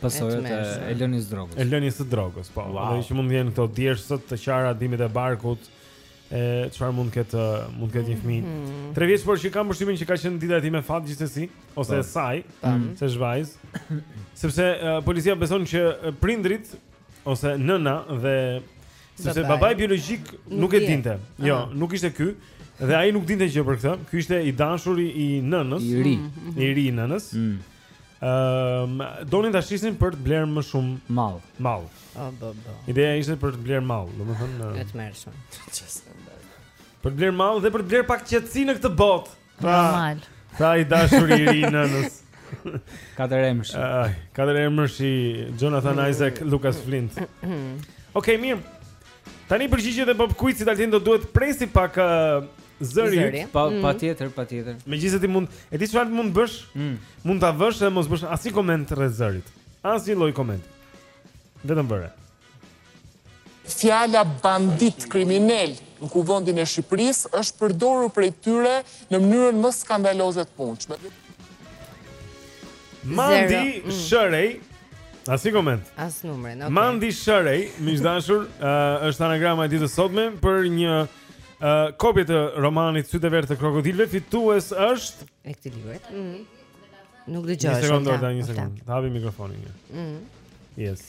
Speaker 3: pasojat e, e lënies së drogës.
Speaker 2: E lënies së drogës, po.
Speaker 3: Wow.
Speaker 2: Dhe që mund të jenë këto djersët, të qarat, dhimbjet e barkut e çfarë mund të ketë mund të ketë një fëmijë.
Speaker 1: Mm -hmm.
Speaker 2: Tre vjeç por që kam përshtypjen që ka qenë dita e tij me fat gjithsesi ose
Speaker 3: po.
Speaker 2: e saj,
Speaker 3: mm -hmm.
Speaker 2: se është vajzë. Sepse uh, policia beson që prindërit ose nëna dhe Sepse
Speaker 1: babai
Speaker 2: biologjik
Speaker 1: nuk
Speaker 2: e dinte. Jo,
Speaker 1: ah.
Speaker 2: nuk ishte ky. Dhe ai nuk dinte gjë për këtë. Ky ishte i dashuri i nënës,
Speaker 3: i ri, mm, mm, mm.
Speaker 2: i ri i nënës.
Speaker 3: Ëm, mm.
Speaker 2: um, donin ta shisnin për të blerë më shumë
Speaker 3: mall.
Speaker 2: Mall.
Speaker 1: Ah, po, po.
Speaker 2: Ideja ishte për të blerë mall, domethënë.
Speaker 1: Vetëm.
Speaker 2: Për të blerë mall dhe për të blerë pak qetësi në këtë botë.
Speaker 4: Normal.
Speaker 2: Tha i dashuri i ri i nënës.
Speaker 3: Katëremërsh.
Speaker 2: Ai, katëremërshi Jonathan Isaac Lucas Flint. Okej, mirë. Tani përgjigjet e Pop Quiz-it Altin do duhet presin pak uh, zëri.
Speaker 1: Zëri.
Speaker 3: Pa
Speaker 1: Mm.
Speaker 3: patjetër, patjetër.
Speaker 2: Megjithëse ti mund, e di çfarë mund bësh?
Speaker 3: Mm.
Speaker 2: Mund ta vësh dhe mos bësh asnjë koment rreth zërit. Asnjë lloj komenti. Vetëm bëre.
Speaker 11: Fjala bandit, kriminel, në Kuvendin e Shqipërisë është përdorur prej tyre në mënyrën më skandaloze të mundshme.
Speaker 2: Mandi
Speaker 1: mm.
Speaker 2: Shërej Asnjë koment
Speaker 1: As numrin, okay.
Speaker 2: Mandi Shërej Mishdashur uh, është anagrama e ditës së sotme Për një uh, kopje të romanit Sytë e verdhë të krokodilëve Fitues është
Speaker 1: E këtij librit mm. Nuk dëgjohesh
Speaker 2: Një sekundë, një
Speaker 14: sekundë Të
Speaker 15: hap
Speaker 14: mikrofonin një mm.
Speaker 16: Yes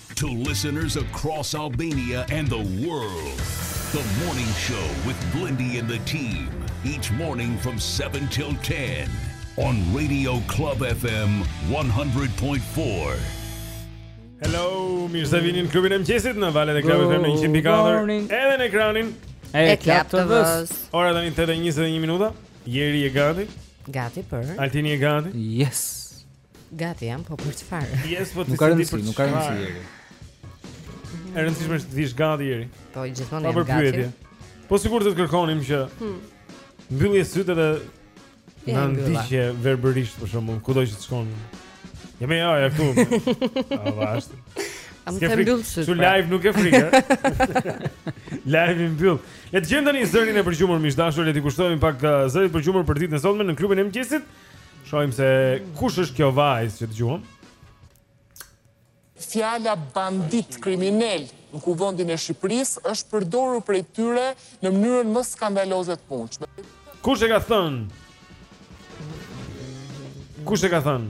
Speaker 16: To
Speaker 17: listeners across Albania and the world, the morning show with Blendi and the team, each morning from 7 till 10
Speaker 12: on Radio Club FM 100.4.
Speaker 2: Hello, mirë se vini në klubin e mëngjesit në valët e Club FM 104 edhe në ekranin
Speaker 3: e Club TV-s.
Speaker 2: Ora tani 8:21 minuta. Jeri e gati?
Speaker 1: Gati për.
Speaker 2: Altini e gati?
Speaker 3: Yes.
Speaker 1: Gati jam, po për çfarë?
Speaker 2: Yes, po ti s'e di për
Speaker 3: nuk ka rëndësi Jeri.
Speaker 2: E rëndësishme është të jesh gati Jeri.
Speaker 1: Po gjithmonë jam gati.
Speaker 2: Po sikur të kërkonim që
Speaker 1: hmm.
Speaker 2: mbyllje sytë
Speaker 1: dhe
Speaker 2: na ndiqje verbërisht për shembull, kudo që të shkon. Ja më ja këtu. Ah, vazhdo.
Speaker 1: A më
Speaker 2: të
Speaker 1: mbyll sytë.
Speaker 2: Su
Speaker 1: pra.
Speaker 2: live nuk ke frikë. Live i mbyll. Le të gjejmë tani zërin e përgjumur miq të dashur, le t'i kushtojmë pak uh, zërit përgjumur për ditën e sotme në klubin e mëngjesit. Shohim se kush është kjo vajzë që dëgjuam.
Speaker 11: Fjala bandit kriminel në kuvendin e Shqipërisë është përdorur prej tyre në mënyrën më skandaloze të mundshme.
Speaker 2: Kush e ka thënë? Kush e ka thënë?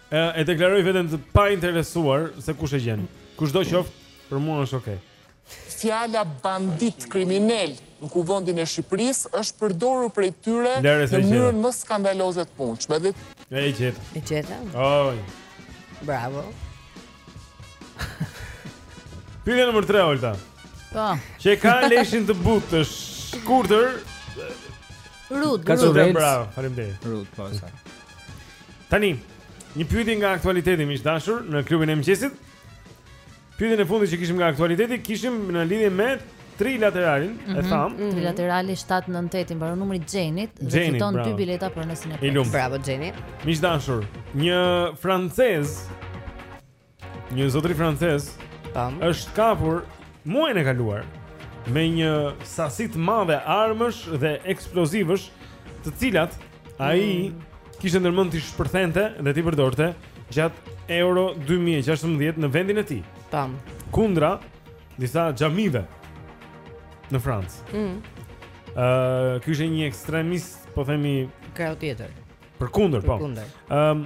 Speaker 2: E, e deklaroj veten të painteresuar se kush e gjen. Kushdo qoftë, për mua është okay.
Speaker 11: Fjala bandit kriminel në kuvendin e Shqipërisë është përdorur prej tyre
Speaker 2: Lere,
Speaker 11: në mënyrën më skandaloze të mundshme. Dhe
Speaker 2: e gjeta.
Speaker 1: E gjeta.
Speaker 2: Oj.
Speaker 1: Bravo.
Speaker 2: Pyetja nr. 3 Olta.
Speaker 4: Po.
Speaker 2: Që ka leshin të butë e të shkurtër.
Speaker 4: Rud, rud.
Speaker 2: Bravo, faleminderit.
Speaker 3: Rud, po sa.
Speaker 2: Tani, një pyetje nga aktualiteti miq të dashur në klubin e mëngjesit. Pyetjen e fundit që kishim nga aktualiteti kishim në lidhje me trilateralin, mm -hmm. e
Speaker 4: mhm.
Speaker 2: thamë. Mm -hmm.
Speaker 4: Trilaterali 798 i mbaron numri Xhenit dhe fiton dy bileta për nesër
Speaker 2: në Pop.
Speaker 1: Bravo Xheni.
Speaker 2: Miq të dashur, një francez Një zotëri francez
Speaker 1: Tam.
Speaker 2: është kapur muajin e kaluar me një sasi të madhe armësh dhe eksplozivësh, të cilat ai mm. kishte ndërmend t'i shpërthente dhe t'i përdorte gjatë Euro 2016 në vendin e tij.
Speaker 1: Tam.
Speaker 2: Kundra disa xhamive në Francë.
Speaker 1: Ëh, mm.
Speaker 2: uh, ky ishte një ekstremist, po themi,
Speaker 1: krahu tjetër.
Speaker 2: Përkundër, po.
Speaker 1: Përkundër.
Speaker 2: Ëm, um,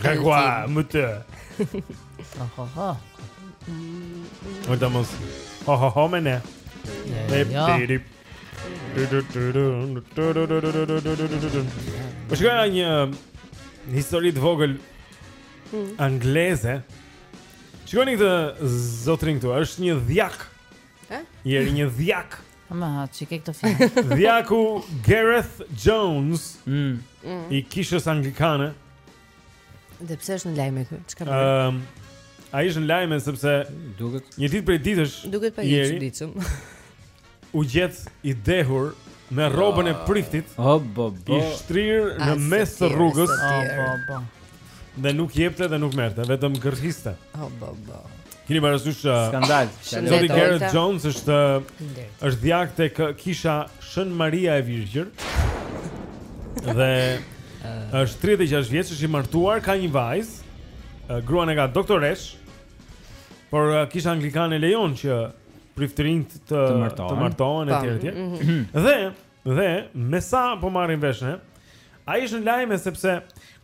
Speaker 2: Gregua, më të. Ha ha ha. Më të mos. Ha ha ha me ne.
Speaker 4: Ne
Speaker 2: deri. Po shkojmë në një histori të vogël hmm. angleze. Shikoni këtë zotrin këtu, është një dhjak.
Speaker 1: Ë?
Speaker 2: Njëri një dhjak.
Speaker 4: Më ha, çi ke këtë fjalë?
Speaker 2: Dhjaku Gareth Jones
Speaker 3: mm. mm.
Speaker 2: i kishës anglikane.
Speaker 1: Dhe pse është në lajme këtu? Çka bën?
Speaker 2: Ëm um, Ai është në lajme sepse
Speaker 3: duket
Speaker 2: një ditë prej ditësh
Speaker 1: duket pak i çuditshëm.
Speaker 2: U gjet i dehur me rrobën e ah. priftit.
Speaker 3: Oh, bo, bo.
Speaker 2: I shtrir në mes të rrugës.
Speaker 1: Oh,
Speaker 4: bo, bo.
Speaker 2: Dhe nuk jepte dhe nuk merrte, vetëm gërhiste.
Speaker 1: Oh, bo, bo.
Speaker 2: Kini parasysh uh,
Speaker 3: skandal.
Speaker 2: Zoti Gareth Jones është është dhjak tek kisha Shën Maria e Virgjër dhe uh. është 36 vjeç, është i martuar, ka një vajzë. Uh, gruan e ka doktoreshë. Por uh, kisha anglikane lejon që priftërinjtë të
Speaker 3: të martohen
Speaker 2: etj etj.
Speaker 1: Mhm.
Speaker 2: Dhe Dhe me sa po marrim vesh ne, ai është në lajme sepse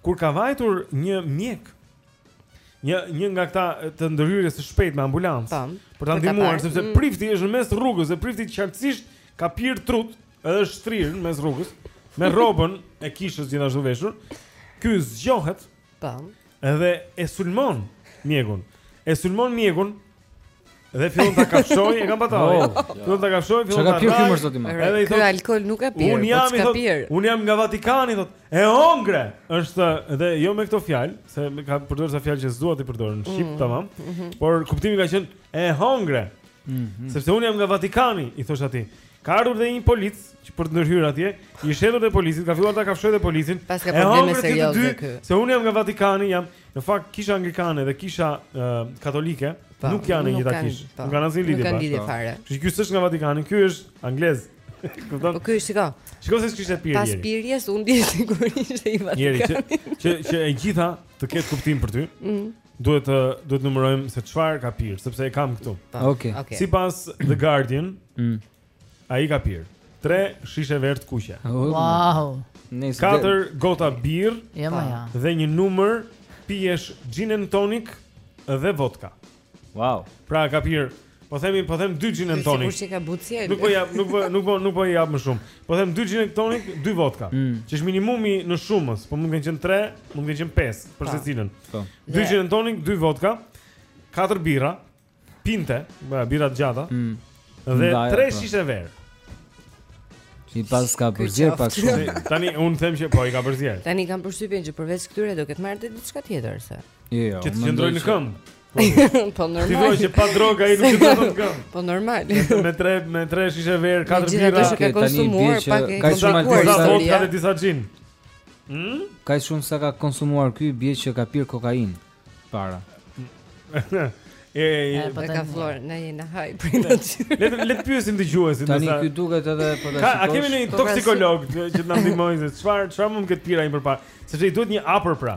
Speaker 2: kur ka vajtur një mjek një një nga këta të ndërhyrjes së shpejtë me ambulancë Tamam, po,
Speaker 1: për ta
Speaker 2: ndihmuar sepse
Speaker 1: mm.
Speaker 2: prifti është në mes rrugës dhe prifti qartësisht ka pirë trutë edhe shtrirë në mes rrugës me rrobën e kishës gjithashtu veshur ky zgjohet
Speaker 1: Po.
Speaker 2: Edhe e sulmon mjekun. E sulmon mjekun. Dhe fillon ta kafshoj, e kam patur.
Speaker 3: Oh,
Speaker 2: fillon ta kafshoj, fillon ta.
Speaker 3: Çka
Speaker 2: pije
Speaker 3: më zoti më?
Speaker 2: Edhe i thotë,
Speaker 1: alkool nuk e pi.
Speaker 2: Un
Speaker 1: po
Speaker 2: jam i
Speaker 1: thotë,
Speaker 2: un jam nga Vatikani thotë. E hëngre. Është dhe jo me këto fjalë, se ka përdorur ca fjalë që s'dua t'i përdor në shqip,
Speaker 1: mm.
Speaker 2: tamam.
Speaker 1: Mm -hmm.
Speaker 2: Por kuptimi ka qenë e hëngre.
Speaker 3: Mm -hmm.
Speaker 2: Sepse unë jam nga Vatikani, i thosh atij. Ka ardhur dhe një polic që për të ndërhyrë atje, i është hedhur dhe policit, ka filluar ta kafshojë dhe policin. Paska
Speaker 1: probleme serioze ky.
Speaker 2: Se unë jam nga Vatikani, jam në fakt kisha anglikane dhe kisha uh, katolike, pa,
Speaker 1: po,
Speaker 2: nuk janë
Speaker 1: një
Speaker 2: kishë.
Speaker 1: Po.
Speaker 2: Nuk kanë asnjë lidhje.
Speaker 1: Nuk kanë lidhje
Speaker 2: po.
Speaker 1: fare.
Speaker 2: Kështu që ky s'është nga Vatikani, ky është anglez. Kupton?
Speaker 1: Po ky shiko.
Speaker 2: Shiko se kishte pirë.
Speaker 1: Pas pirjes u ndje sigurisht si i
Speaker 2: Vatikanit. Në
Speaker 1: mënyrë
Speaker 2: që që e gjitha të ketë kuptim për ty.
Speaker 1: Mhm.
Speaker 2: Duhet të duhet të numërojmë se çfarë ka pirë, sepse e kam këtu. Okej.
Speaker 1: Po,
Speaker 3: okay.
Speaker 1: okay.
Speaker 2: Sipas The Guardian,
Speaker 3: mm.
Speaker 2: ai ka pirë 3 shishe verë të kuqe.
Speaker 4: Oh.
Speaker 3: Wow.
Speaker 2: 4 gota birrë.
Speaker 4: Ja, po. ja.
Speaker 2: Dhe një numër pijesh gin and tonic dhe vodka.
Speaker 3: Wow.
Speaker 2: Pra ka pirë Po themi, po them dy gin and tonic.
Speaker 1: Sigurisht që ka bucje.
Speaker 2: Nuk po ja, nuk po nuk po nuk po i jap më shumë. Po them dy gin and tonic, dy vodka.
Speaker 3: Mm.
Speaker 2: Që është minimumi në shumës, po mund të kenë qenë 3, mund të kenë qenë 5 për
Speaker 1: po.
Speaker 2: secilën.
Speaker 3: Po.
Speaker 2: Dy gin and tonic, dy vodka, katër birra, pinta, pra, birra të gjata.
Speaker 3: Mm.
Speaker 2: Dhe tre
Speaker 3: po.
Speaker 2: shishe verë.
Speaker 3: I paska përzier pak shumë.
Speaker 2: Tani un them që po i ka përzier.
Speaker 1: Tani kam përshtypjen që përveç këtyre do ketë marrë diçka tjetër se.
Speaker 3: Jo, jo.
Speaker 2: Që të qëndrojnë në këmbë.
Speaker 1: Po normal.
Speaker 2: Ti thua që pa droga ai nuk do të kishte.
Speaker 1: Po normal.
Speaker 2: Me tre me tre shishe verë,
Speaker 1: katër
Speaker 2: birra.
Speaker 1: Gjithë ato
Speaker 3: që ka
Speaker 1: konsumuar pak e
Speaker 3: ka shumë alkool
Speaker 1: historia.
Speaker 2: Ka disa xhin. Hm?
Speaker 3: Ka shumë sa ka konsumuar ky bie që ka pirë kokainë para.
Speaker 2: E, e,
Speaker 4: e, po
Speaker 1: ka flor, na jeni në haj për të gjithë.
Speaker 2: Le të le të pyesim dëgjuesit,
Speaker 3: tani ky duket edhe po ta
Speaker 2: shikosh. A kemi një
Speaker 1: po pra,
Speaker 2: toksikolog që të na ndihmojë se çfarë çfarë mund të ketë pirë ai përpara? Sepse i duhet një upper pra.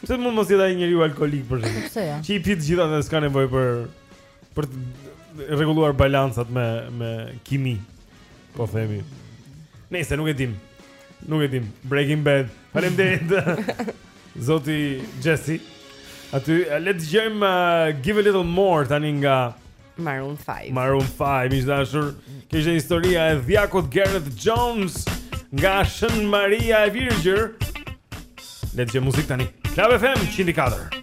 Speaker 4: Pse mund të
Speaker 2: mos jetë ai njeriu alkoolik për shkak?
Speaker 4: Pse jo?
Speaker 2: Që i pi të gjitha dhe s'ka nevojë për për të rregulluar balancat me me kimi. Po themi. Nëse nuk e dim. Nuk e dim. Breaking Bad. Faleminderit. Zoti Jesse. Aty le të dëgjojmë uh, Give a Little More tani nga
Speaker 1: Maroon 5.
Speaker 2: Maroon 5, miq të dashur. Kjo është historia e dhjakut Gareth Jones nga Shën Maria e Virgjër. Le të dëgjojmë muzikë tani. Club FM 104.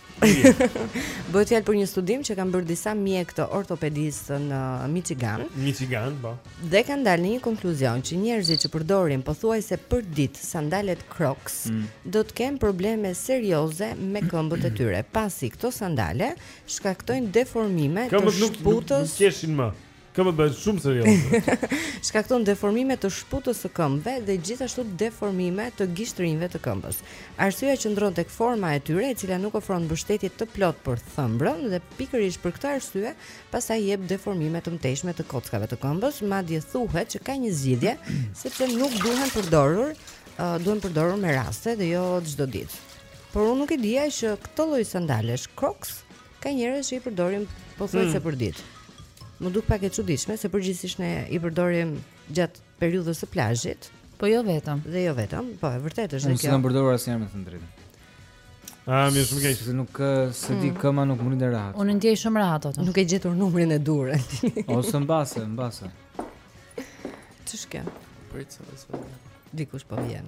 Speaker 1: Bëhet fjalë për një studim që kanë bërë disa mjekë të ortopedisë në Michigan.
Speaker 2: Michigan, po.
Speaker 1: Dhe kanë dalë në një konkluzion që njerëzit që përdorin pothuajse përditë sandalet Crocs
Speaker 3: mm.
Speaker 1: do të kenë probleme serioze me këmbët e tyre, pasi këto sandale shkaktojnë deformime të shputës.
Speaker 2: Këmbët nuk, nuk qeshin më. Këmbët bëhen shumë serioze.
Speaker 1: Shkakton deformime të shputës së këmbëve dhe gjithashtu deformime të gishtërinjve të këmbës. Arsyeja qëndron tek forma e tyre, e cila nuk ofron mbështetje të plotë për thëmbrën dhe pikërisht për këtë arsye, pastaj jep deformime të mëtejshme të kockave të këmbës, madje thuhet që ka një zgjidhje, sepse nuk duhen përdorur, uh, duhen përdorur me raste dhe jo çdo ditë. Por unë nuk e dija që këto lloj sandalesh Crocs Ka njerëz që i përdorin pothuajse mm. përditë. Më duket pak e çuditshme se përgjithësisht ne i përdorim gjatë periudhës së plazhit,
Speaker 4: po jo vetëm.
Speaker 1: Dhe jo vetëm, po e vërtetë është kjo.
Speaker 3: Nuk kam përdorur asnjëherë me thënë të drejtën.
Speaker 2: Ah, më vjen shumë keq.
Speaker 3: Se nuk s'e di
Speaker 1: mm.
Speaker 3: këmba nuk më rri rahat.
Speaker 4: Unë ndjej shumë rahat atë.
Speaker 1: Nuk ke gjetur numrin e duhur.
Speaker 3: Ose mbase, mbase.
Speaker 1: Ç'është kjo?
Speaker 18: Pritse, ose.
Speaker 1: Dikush po vjen.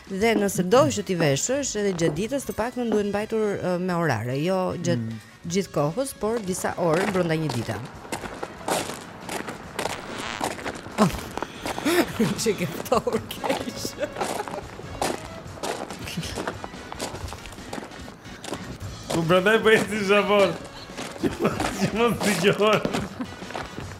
Speaker 1: Dhe nëse do që t'i veshësh edhe gjatë ditës, të paktën duhet mbajtur me orare, jo gjatë mm. gjithë kohës, por disa orë brenda një dite. Oh. Çe ke thorë kesh.
Speaker 2: Ku brenda bëhet ti javor? Ti mund të gjohon.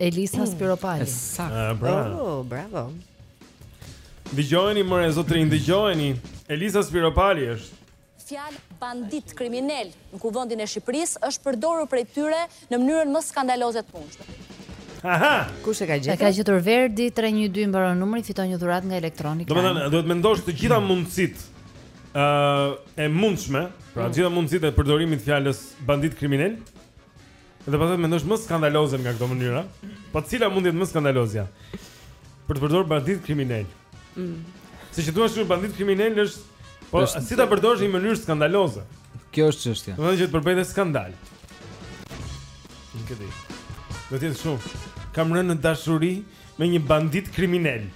Speaker 4: Elisa Spiropali. Saktë.
Speaker 2: Ah, bravo.
Speaker 1: Oh, bravo.
Speaker 2: Dëgjojeni më zotrin, dëgjojeni. Elisa Spiropali është
Speaker 19: fjala bandit kriminel në kuvendin e Shqipërisë. Është përdorur prej tyre në mënyrën më skandaloze të mundshme.
Speaker 2: Aha.
Speaker 1: Kush e ka gjetur?
Speaker 4: E ka gjetur Verdi 312 mbaron numri, fiton një dhuratë nga Electronic.
Speaker 2: Domethënë, duhet mendosh të gjitha mundësitë ë uh, e mundshme, pra mm. gjitha mundësitë e përdorimit të fjalës bandit kriminel. Dhe pastaj të mendosh më skandalozen nga këto mënyra, po cila mund të jetë më skandalozja? Për të përdorur bandit kriminel.
Speaker 1: Mm.
Speaker 2: Se që të thuash bandit kriminel është po
Speaker 3: është,
Speaker 2: si ta përdorësh në mënyrë skandaloze.
Speaker 3: Kjo është çështja.
Speaker 2: Do të thotë që të përbëjë skandal. Nuk e di. Do të jetë shumë. Kam rënë në dashuri me një bandit kriminel.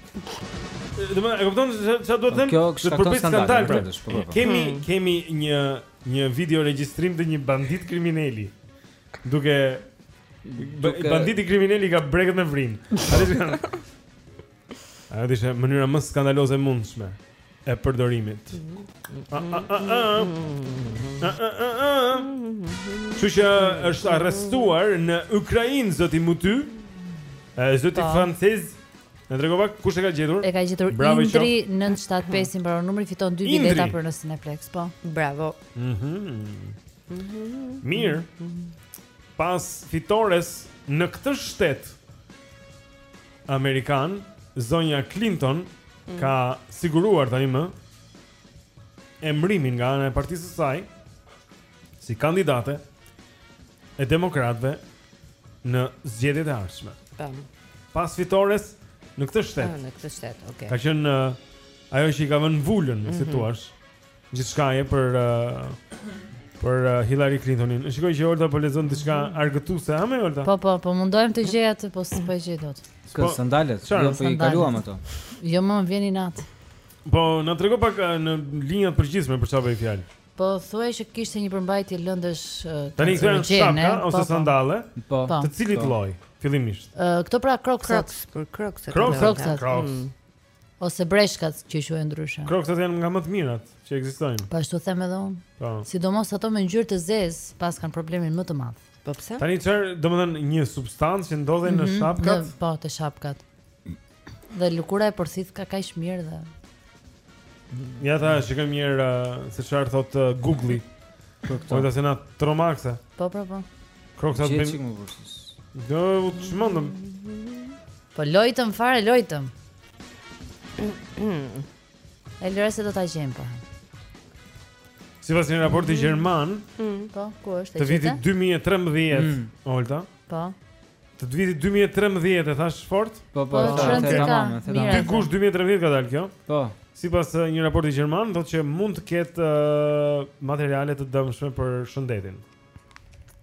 Speaker 2: E kupton çfarë dua të them?
Speaker 3: Kjo është
Speaker 2: për
Speaker 3: skandal.
Speaker 2: Pra.
Speaker 3: Po, po, po.
Speaker 2: Kemi
Speaker 1: hmm.
Speaker 2: kemi një një video regjistrim të një banditi krimineli. Duke
Speaker 3: Duke...
Speaker 2: Banditi kriminel i ka brekët me vrima. Ajo do ishte mënyra më skandaloze e mundshme e përdorimit. Ku është arrestuar në Ukrainë zoti Muty. Zoti
Speaker 4: po.
Speaker 2: francez Na trego pak, kush e ka gjetur?
Speaker 4: E ka gjetur
Speaker 2: Bravo,
Speaker 4: Indri 975 i mbaron numri fiton dy bileta për në Cineplex, po.
Speaker 1: Bravo.
Speaker 2: Mhm. Mm Mirë. Pas fitores në këtë shtet amerikan, zonja Clinton mm. ka siguruar tani më emrimin nga ana e partisë së saj si kandidate e demokratëve në zgjedhjet e ardhshme.
Speaker 1: Tam.
Speaker 2: Pas fitores në këtë shtet.
Speaker 1: Ah, në këtë shtet, okay.
Speaker 2: Ka qenë uh, ajo që i ka vënë vulën, mm -hmm. si
Speaker 1: mhm.
Speaker 2: të thuash, gjithçka e për për uh, Hillary Clintonin. E shikoj që Olta po lexon diçka mhm. argëtuese, hë më Olta?
Speaker 4: Po, po, po mundohem ta gjej atë, po s'po e gjej dot.
Speaker 3: Kë po, sandalet?
Speaker 2: Çfarë
Speaker 3: jo, po i kaluam ato?
Speaker 4: Jo, më vjen inat.
Speaker 2: Po, na trego pak uh, në linjën e përgjithshme për çfarë bën fjalë.
Speaker 4: Po thuhej që kishte një përmbajtje lëndësh uh,
Speaker 2: tani këto janë shapka po, ose
Speaker 4: po.
Speaker 2: sandale,
Speaker 3: po.
Speaker 4: po.
Speaker 2: Të cilit lloj fillimisht?
Speaker 4: Ë, këto pra Crocs.
Speaker 1: Crocs, për Crocs.
Speaker 2: Crocs, Crocs.
Speaker 1: Mm.
Speaker 4: Ose breshkat që i quajnë ndryshe.
Speaker 2: Kroksat janë nga më të mirat që ekzistojnë.
Speaker 4: Po ashtu them edhe unë.
Speaker 2: Po.
Speaker 4: Sidomos ato me ngjyrë të zezë paskan problemin më të madh.
Speaker 1: Po pse?
Speaker 2: Tani çfarë, domethënë një substancë që ndodhej mm -hmm. në
Speaker 4: mhm.
Speaker 2: shapkat?
Speaker 4: Në, po, te shapkat. Dhe lëkura e përthithka kaq mirë dhe.
Speaker 2: Ja ta shikoj mirë uh, se çfarë thot uh, Google.
Speaker 3: Po këto.
Speaker 2: Po dasena Tromaxa.
Speaker 4: Po, po, po.
Speaker 3: Kroksat
Speaker 2: bëjnë. Do të çmendem.
Speaker 4: Po lojtëm fare lojtëm. Elvira se do ta gjejmë po.
Speaker 2: Sipas një raporti mm. Gjerman mm.
Speaker 4: Po, ku është e
Speaker 2: gjitha?
Speaker 4: Të vitit
Speaker 2: 2013,
Speaker 3: mm.
Speaker 2: Olta
Speaker 4: Po
Speaker 2: Të vitit 2013 e thashë fort?
Speaker 3: Po, po,
Speaker 4: po,
Speaker 3: po, të
Speaker 4: të
Speaker 3: mamë
Speaker 2: Në kush 2013 ka dalë kjo?
Speaker 3: Po
Speaker 2: Sipas eh, një raporti Gjerman, thotë që mund të ketë uh, eh, materiale të dëmshme për shëndetin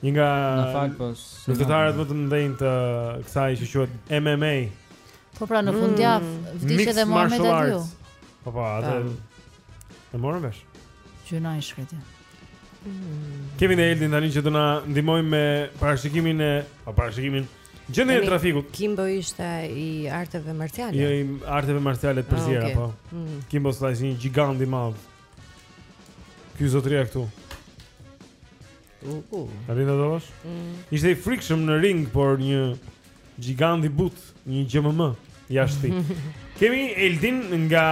Speaker 2: Një nga
Speaker 3: Në fakt po.
Speaker 2: Luftëtarët më të mëdhenj të kësaj që quhet MMA.
Speaker 4: Po pra në fundjavë
Speaker 2: mm.
Speaker 4: vdiq edhe
Speaker 2: Muhammed
Speaker 4: Aliu.
Speaker 2: Po po, atë. E morëm vesh.
Speaker 4: Gjëna e shkretë. Mm.
Speaker 2: Kemi dhe Eldin tani që do na ndihmojë me parashikimin e, pa parashikimin. Gjendja e trafikut.
Speaker 1: Kimbo ishte i arteve marciale.
Speaker 2: Jo, i arteve marciale të
Speaker 1: përziera,
Speaker 2: ah,
Speaker 1: okay.
Speaker 2: po.
Speaker 1: Mm.
Speaker 2: Kimbo ishte një gjigant i madh. Ky zotria këtu.
Speaker 1: Uh, uh.
Speaker 2: A vjen ato bash?
Speaker 1: Mm.
Speaker 2: Ishte i frikshëm në ring, por një gjigant i butë, një GMM jashtë. Kemi Eldin nga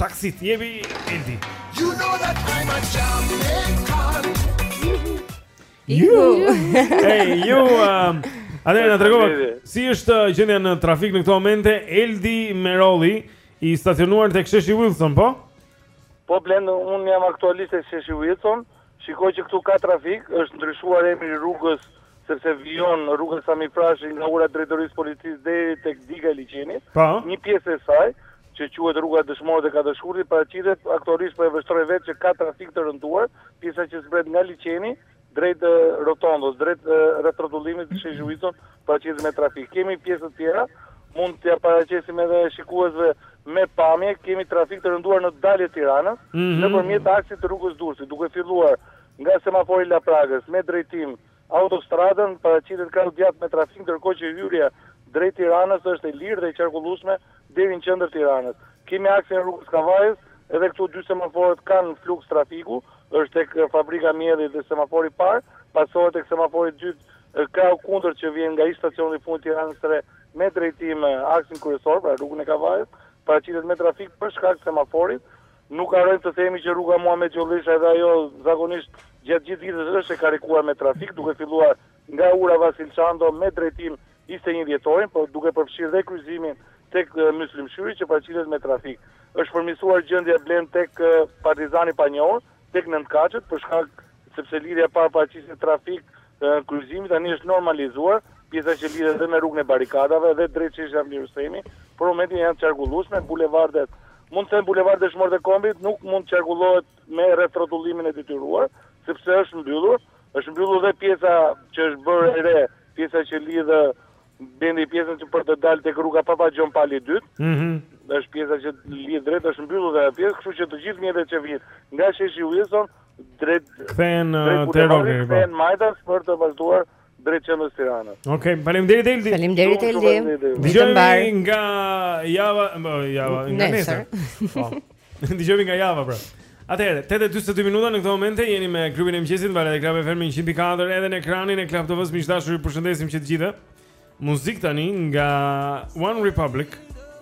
Speaker 2: Taxi Thievi Eldin.
Speaker 20: You know that I'm a Jamaican.
Speaker 2: You. hey, you um Atëherë na trego si është uh, gjendja në trafik në këto momente Eldi Merolli I stacionuar tek Sheshi Wilson, po?
Speaker 10: Po Blend, unë jam aktualisht tek Sheshi Wilson. Shikoj që këtu ka trafik, është ndryshuar emri i rrugës sepse vijon rruga Sami Frashëri nga ura drejtorisë policisë deri tek diga e liqenit.
Speaker 2: Po.
Speaker 10: Një pjesë e saj që quhet rruga dëshmorët e katër shkurtit paraqitet aktualisht po e vështroj vetë që ka trafik të rënduar, pjesa që zbret nga liqeni drejt Rotondës, drejt rrethrrotullimit të Shesh Wilson, paraqitet me trafik. Kemi pjesë të tjera, mund t'ia paraqesim edhe shikuesve me pamje, kemi trafik të rënduar në dalje Tiranës,
Speaker 2: mm -hmm.
Speaker 10: nëpërmjet aksit të rrugës Durrësit, duke filluar nga semafori Laprakës, me drejtim autostradën, paraqitet krahu i djathtë me trafik, ndërkohë që hyrja drejt Tiranës është e lirë dhe e qarkullueshme deri në qendër Tiranës. Kemi aksin e rrugës Kavajës, edhe këtu dy semaforët kanë fluks trafiku, është tek fabrika miellit dhe semafori parë, pasohet tek semafori dytë krahu kundërt që vjen nga ish stacioni i fundit Tiranës së Re me drejtim aksin kryesor, pra rrugën e Kavajës, paraqitet me trafik për shkak semaforit. Nuk harrojmë të themi që rruga Muhamet Gjollesha edhe ajo zakonisht gjatë gjithë ditës është e karikuar me trafik, duke filluar Nga ura Vasil Shanto me drejtim njëzet e një dhjetorin, por duke përfshirë dhe kryqëzimin tek Myslym Shyri që paraqitet me trafik. Është përmirësuar gjendja Blend tek Partizani i Panjohur, tek Nëntëkatëshet për shkak sepse lidhja e parë paraqiste trafik kryqëzimi tani është normalizuar, pjesa që lidhet dhe me rrugën e Barrikadave dhe drejt Sheshit Avni Rustemi për momentin janë të qarkullueshme, bulevardet mund të them bulevardi Dëshmorët e Kombit nuk mund të qarkullohet me rrethrrotullimin e detyruar, sepse është mbyllur, është mbyllur dhe pjesa që është bërë e re, pjesa që lidh Blendi pjesën që për të dalë tek rruga Papa Gjon Pali 2.
Speaker 2: Mhm.
Speaker 10: Mm është pjesa që lidh drejt është mbyllur dhe ajo pjesë, kështu që të gjithë mjetet që vijnë nga Sheshi Wilson drejt
Speaker 2: kthehen te rrugë, po.
Speaker 10: Kthehen majtas për të vazhduar drejt qendrës Tiranës.
Speaker 2: Okej, okay, faleminderit Eldi.
Speaker 1: Faleminderit Eldi.
Speaker 2: Dëgjohemi nga java, java, nga
Speaker 1: nesër.
Speaker 2: Po. Dëgjohemi nga java pra. Atëherë, 8:42 minuta në këto momente jeni me klubin e mëngjesit valët e Club FM 104 edhe në ekranin e Club TV-s miq të dashur ju përshëndesim që të gjithëve. Muzikë tani nga One Republic.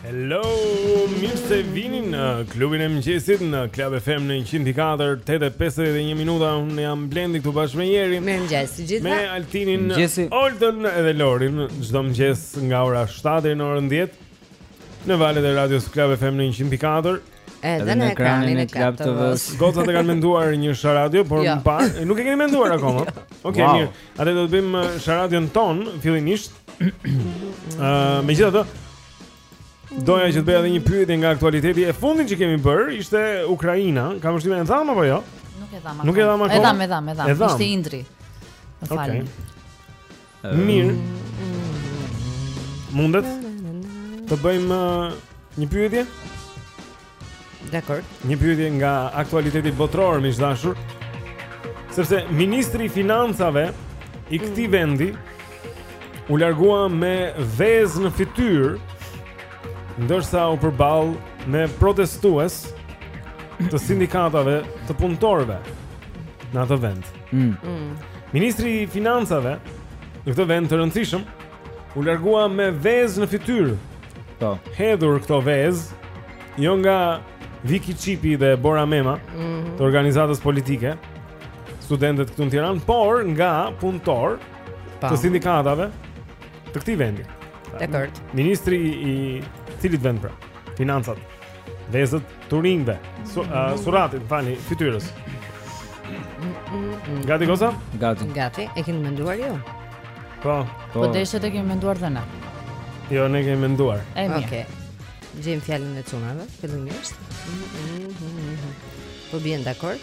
Speaker 2: Hello, mirë se vini në klubin e mëngjesit në Club FM në 104, 8:51 minuta. Unë jam Blendi këtu bashkë me Jerin.
Speaker 1: Mirëmëngjes, të gjithëve.
Speaker 2: Me Altinin, Oltën dhe Lorin çdo mëngjes nga ora 7 deri në orën 10 në valët e radios Club FM në 104.
Speaker 1: Edhe në ekranin e Club TV-s.
Speaker 2: Gocat e kanë menduar një sharadio, por
Speaker 1: jo.
Speaker 2: Po pa, nuk e keni menduar akoma. Okej, mirë. Atëherë do të bëjmë uh, sharadion tonë fillimisht. Ëh, uh, megjithatë, Doja që të bëja edhe një pyetje nga aktualiteti e fundit që kemi bërë ishte Ukraina. Kam përshtypjen e dhamë apo jo?
Speaker 4: Nuk e dhamë.
Speaker 2: Nuk e dhamë.
Speaker 4: E dhamë, e dhamë, e
Speaker 2: dhamë.
Speaker 4: Ishte Indri. Më falni. Okay.
Speaker 2: Mirë. Mundet të bëjmë uh, një pyetje?
Speaker 1: Dakord.
Speaker 2: Një pyetje nga aktualiteti botëror, miq të dashur. Sepse ministri i financave i këtij mm. vendi u largua me vezë në fytyrë ndërsa u përball me protestues të sindikatave të punëtorëve në atë vend.
Speaker 3: Mm. mm.
Speaker 2: Ministri i financave në këtë vend të rëndësishëm U largua me vezë në fytyrë.
Speaker 3: Po.
Speaker 2: Hedhur këto vezë jo nga Viki Çipi dhe Bora Mema
Speaker 1: mm -hmm.
Speaker 2: të organizatës politike, studentët këtu në Tiranë, por nga
Speaker 1: punëtorë
Speaker 2: të sindikatave të këtij vendi.
Speaker 1: Dakord.
Speaker 2: Ministri i cilit vend pra? Financave. Vezët turinjve Su, uh, surratit, falni, fytyrës Gati, goca?
Speaker 3: Gati
Speaker 1: Gati, e kemi menduar jo
Speaker 2: Po,
Speaker 4: po deshet e kemi menduar dhe na
Speaker 2: Jo, ne kemi menduar
Speaker 4: E mirë
Speaker 1: okay. Gjejmë fjalën e cunave, fillimisht Po biem dakord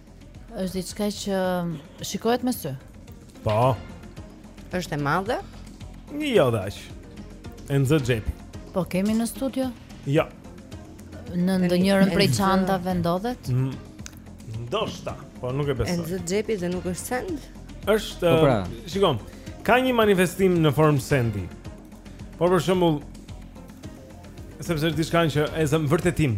Speaker 1: Është diçka
Speaker 4: që shikohet me sy.
Speaker 2: Po.
Speaker 1: Është e madhe?
Speaker 2: Jo dhe aq. E nxë xhepi.
Speaker 4: Po kemi në studio?
Speaker 2: Jo.
Speaker 4: Në ndonjërën prej çantave ndodhet?
Speaker 2: Mm. Ndoshta, po nuk e besoj.
Speaker 1: E nxë xhepi dhe nuk është send?
Speaker 2: Është,
Speaker 3: po pra.
Speaker 2: eh, shikoj. Ka një manifestim në formë sendi. Por për shembull, sepse është diçka që e zëmë vërtetim.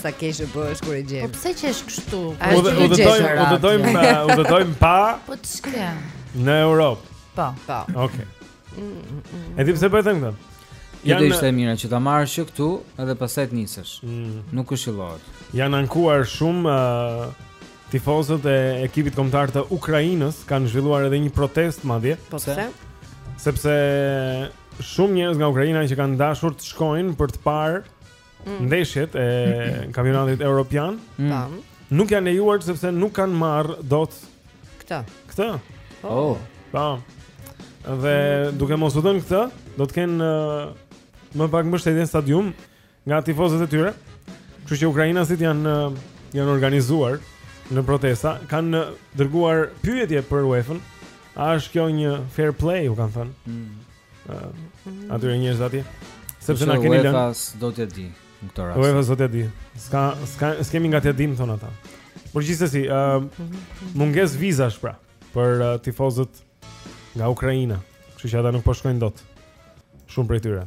Speaker 2: Sa
Speaker 3: kesh e
Speaker 1: bësh kur e gjem.
Speaker 4: Po pse qesh kështu?
Speaker 1: Po
Speaker 2: udhëtojmë, udhëtojmë, udhëtojmë pa.
Speaker 4: Po çka?
Speaker 2: Në Europë.
Speaker 4: Po,
Speaker 1: po.
Speaker 2: Okej. E di pse po e them këtë?
Speaker 3: Ja do ishte mirë që ta marrësh që këtu edhe pastaj të nisësh.
Speaker 2: Mm.
Speaker 3: Nuk këshillohet.
Speaker 2: Janë ankuar shumë uh, tifozët e ekipit kombëtar të Ukrainës kanë zhvilluar edhe një protestë madje.
Speaker 1: Po pse?
Speaker 2: Sepse shumë njerëz nga Ukraina që kanë dashur të shkojnë për të parë mm. ndeshjet e kampionatit europian.
Speaker 3: Mm.
Speaker 1: Tam.
Speaker 2: Nuk janë lejuar sepse nuk kanë marrë dot
Speaker 1: këtë.
Speaker 2: Këtë. Po.
Speaker 3: Oh.
Speaker 2: Po. Dhe duke mos u dhënë këtë, do të kenë uh, më pak mbështetje në stadium. nga tifozët e tyre. Kështu që ukrainasit janë janë organizuar në protesta, kanë dërguar pyetje për UEFA-n. A është kjo një fair play, u kanë thënë?
Speaker 3: Mm.
Speaker 2: Uh, aty janë njerëz atje. Sepse na keni lënë.
Speaker 3: UEFA do të di në këtë rast.
Speaker 2: UEFA do të di. S'ka s'ka s'kemi nga ta dimë thonë ata. Por gjithsesi, uh, mungesë vizash pra për uh, tifozët
Speaker 12: nga Ukraina. Kështu që ata nuk po shkojnë dot. Shumë prej tyre.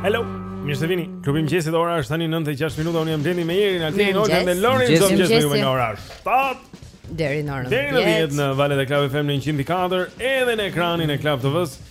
Speaker 2: Hello. Mirë se vini. Klubi i mëngjesit ora është tani 9:06 minuta. Unë jam Blendi me Jerin, Altin, Olën dhe
Speaker 1: Lorin.
Speaker 2: Çdo mëngjes me ju në ora 7
Speaker 1: deri në orën 10.
Speaker 2: Deri në 10 në valët e Club FM në 104 edhe në ekranin e Club TV-s.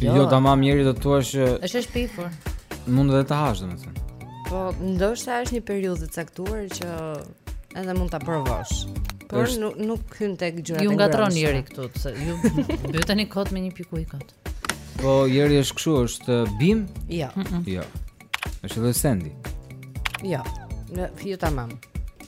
Speaker 4: Jo,
Speaker 1: jo tamam
Speaker 3: Jeri do të thua që
Speaker 4: është e shpifur.
Speaker 3: Mund edhe ta hash domethënë.
Speaker 1: Po, ndoshta është një periudhë e caktuar që edhe mund ta provosh. Por
Speaker 3: është...
Speaker 1: nuk nuk hyn tek gjërat e
Speaker 4: ngrohta.
Speaker 1: Ju
Speaker 4: ngatërron Jeri këtu, se ju mbyteni kot me një pikë ujë kot.
Speaker 3: Po, Jeri është kështu, është uh, bimë?
Speaker 1: Jo.
Speaker 3: Jo. Është edhe send.
Speaker 1: Jo. Në fiu tamam.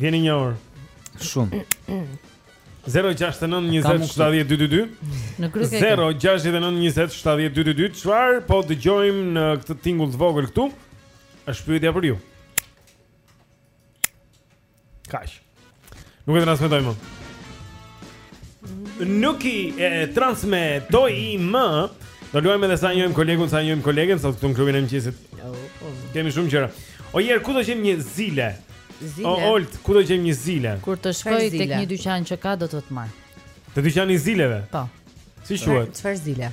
Speaker 2: Vjen një
Speaker 1: orë.
Speaker 4: Shumë.
Speaker 2: 0-6-9-20-70-2-2-2
Speaker 1: 0-6-9-20-70-2-2-2
Speaker 2: Çfarë po dëgjojmë në këtë tingull të vogël këtu është pyetja për ju Kaq Nuk e transmetoj më Nuk e transmetoj më Do luajmë edhe sa njohim kolegun, sa njohim kolegen Sot këtu në klubin e mëngjesit Kemi shumë gjëra O Jeri, ku do gjejmë një zile?
Speaker 1: Zile
Speaker 2: O Olt, ku do gjejmë një zile?
Speaker 4: Kur të shkoj
Speaker 1: te
Speaker 4: një dyqan që ka do të të marr
Speaker 2: Te dyqani i zileve?
Speaker 4: Po
Speaker 2: Si quhet?
Speaker 1: Çfarë zile?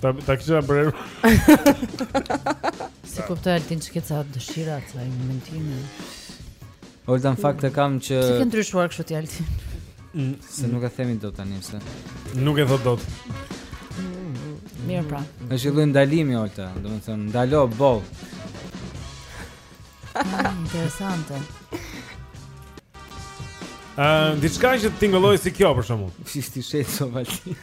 Speaker 3: Ta ta kisha
Speaker 2: bërë.
Speaker 4: S'e kuptoj Altin se ka ca dëshira ca i momentit.
Speaker 3: Olta në fakt e kam që
Speaker 4: Si ke ndryshuar kështu ti Altin?
Speaker 3: Mm, se nuk e themi dot tani se.
Speaker 2: Nuk e thotë dot.
Speaker 4: Mirë pra.
Speaker 3: Është një lloj ndalimi Olta, domethënë ndalo boll.
Speaker 4: Ah, interesante.
Speaker 2: Ëh, uh, diçka që tingëllon si kjo për
Speaker 4: shembull. Fish ti shet
Speaker 1: so valti.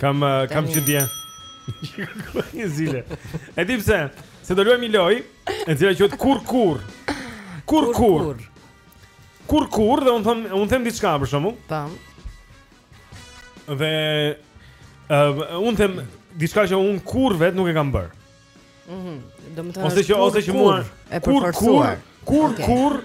Speaker 1: Kam
Speaker 2: uh, kam që dje. Një zile. E di pse? Se do luajmë një lojë, e cila quhet kurrë kurrë. Kurrë kurrë. Kurrë kurrë dhe unë them unë them diçka për shembull.
Speaker 1: Tam.
Speaker 2: Dhe uh, unë them diçka që unë kurrë vetë nuk e kam bërë.
Speaker 1: Mhm. Mm Domethënë
Speaker 2: ose që ose që mua
Speaker 1: e përforcuar.
Speaker 2: Kurrë kurrë kurrë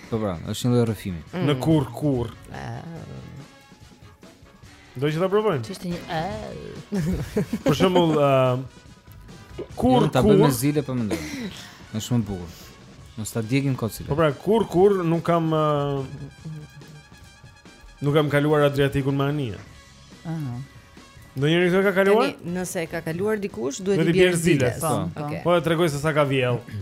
Speaker 2: Po
Speaker 3: pra, është një lloj rrëfimi.
Speaker 1: Mm.
Speaker 21: Në kurrë kurrë. Do që ta provojmë.
Speaker 4: Ç'është një ë.
Speaker 21: Për shembull, ë kurrë
Speaker 3: kurrë. Ta bëjmë zile po mendoj. Është shumë e bukur. Mos ta djegim kot zile.
Speaker 21: Po pra, kurrë kurrë nuk kam nuk kam kaluar Adriatikun me anije.
Speaker 4: Aha.
Speaker 21: Ndonjëri këtu e ka kaluar?
Speaker 1: Nëse e ka kaluar dikush, duhet
Speaker 21: t'i bjerë ziles.
Speaker 4: Po,
Speaker 1: po.
Speaker 21: po e tregoj se sa ka vjellë.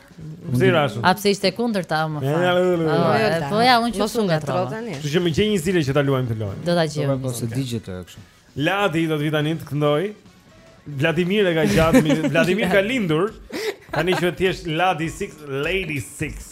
Speaker 21: Zira ashtu.
Speaker 4: A pse ishte e kundërta më fal. Po ja, unë që s'u
Speaker 1: ngatërrova.
Speaker 21: Kështu që më gjej një zile që ta luajmë këtë lojë.
Speaker 4: Do ta gjej.
Speaker 3: Po, po do ta gjejmë kështu.
Speaker 21: Ladi do të vijë tani të këndojë. Vladimir e ka gjatë, Vladimir ka lindur. Tani që ti je Ladi 6, Lady 6.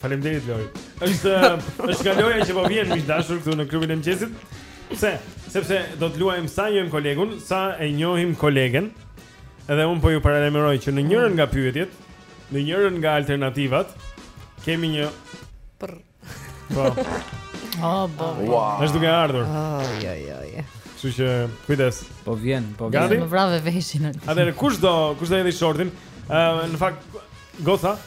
Speaker 21: Faleminderit Lori.
Speaker 2: Është është koha e lojës që po vjen miq të dashur këtu në Klubin e Mëngjesit. Pse? Sepse do të luajmë sa njohim kolegun, sa e njohim kolegen. Edhe unë po ju paralajmëroj që në njërën nga pyetjet, në njërën nga alternativat kemi një
Speaker 1: prr.
Speaker 2: Po.
Speaker 4: Oh, bo.
Speaker 2: Wow. Është duke ardhur.
Speaker 1: Oj oj oj.
Speaker 2: Kështu që kujdes.
Speaker 3: Po vjen, po vjen.
Speaker 2: Gati?
Speaker 4: Më vrave veshin.
Speaker 2: Atëherë kush do, kush do hedhë shortin? Ëh, në fakt goca,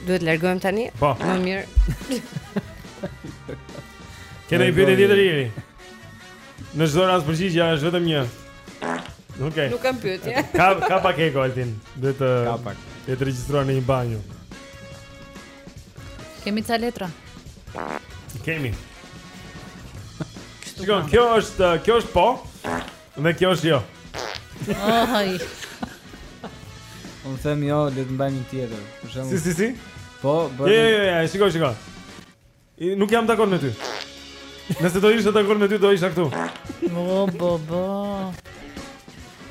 Speaker 4: Duhet
Speaker 2: të
Speaker 1: largohem tani?
Speaker 2: Po.
Speaker 1: Më mirë.
Speaker 2: Kemi një pyetje tjetër Jeri. Në çdo rast përgjigja është vetëm një. Okej. Okay.
Speaker 1: Nuk kam pyetje.
Speaker 2: Ka ka pak eko Altin. Duhet të
Speaker 3: Ka pak.
Speaker 2: Të regjistruar në një banjo.
Speaker 4: Kemi ca letra.
Speaker 2: Kemi. Shikon, kjo është, kjo është po. Dhe kjo është jo.
Speaker 4: Oj.
Speaker 3: Unë them jo, le të bëjmë një tjetër. Për shembull.
Speaker 2: Si si si?
Speaker 3: Po,
Speaker 2: bëj. Jo, jo, jo, shikoj, shikoj. Nuk jam dakord me ty. Nëse do isha dakord me ty, do isha këtu.
Speaker 4: Bo bo bo.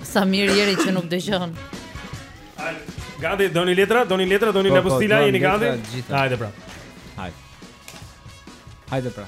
Speaker 4: Sa mirë Jeri që nuk dëgjon.
Speaker 2: Gati, doni letra, doni letra, doni
Speaker 3: po, po, lapustila,
Speaker 2: jeni gati? Hajde pra.
Speaker 3: Hajde. Hajde pra.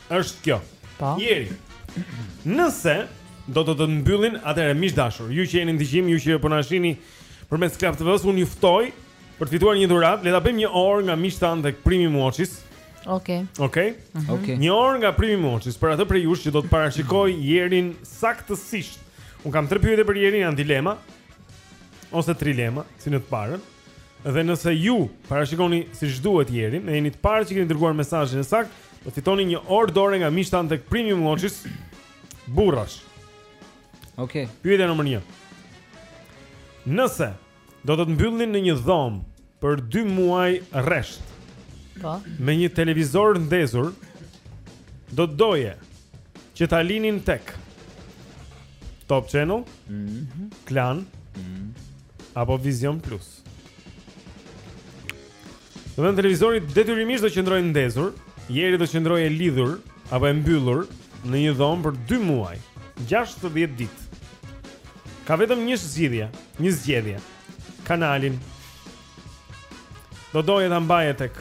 Speaker 2: është kjo.
Speaker 4: Po.
Speaker 2: Jeri. Nëse do të të mbyllnin atëherë miq të dashur, ju që jeni në dëgjim, ju që po na shihni përmes Club TV-s, unë ju ftoj për të fituar një dhuratë, le ta bëjmë një orë nga miqtë tanë tek Premium Watches.
Speaker 4: Okej.
Speaker 2: Okay.
Speaker 3: Okej. Okay? Uh mhm. -huh. okay.
Speaker 2: Një orë nga Premium Watches për atë prej jush që do të parashikojë Jerin saktësisht. Unë kam tre pyetje për Jerin, janë dilema ose trilema, si në të parën. Dhe nëse ju parashikoni siç duhet Jerin, e jeni të parët që keni dërguar mesazhin e saktë, Do fitoni një orë dore nga miqtë tanë tek Premium Watches. Burrash.
Speaker 3: Okej. Okay.
Speaker 2: Pyetja nr. 1. Nëse do të të mbyllnin në një dhomë për 2 muaj rresht.
Speaker 4: Po.
Speaker 2: Me një televizor ndezur, do të doje që ta linin tek Top Channel,
Speaker 3: mm -hmm.
Speaker 2: Klan, mm -hmm. apo Vision Plus. Domethënë televizori detyrimisht do qëndrojë ndezur, Jeri do qëndrojë e lidhur apo e mbyllur në një dhomë për 2 muaj, 60 ditë. Ka vetëm një zgjidhje, një zgjedhje. Kanalin. Do doje ta mbaje tek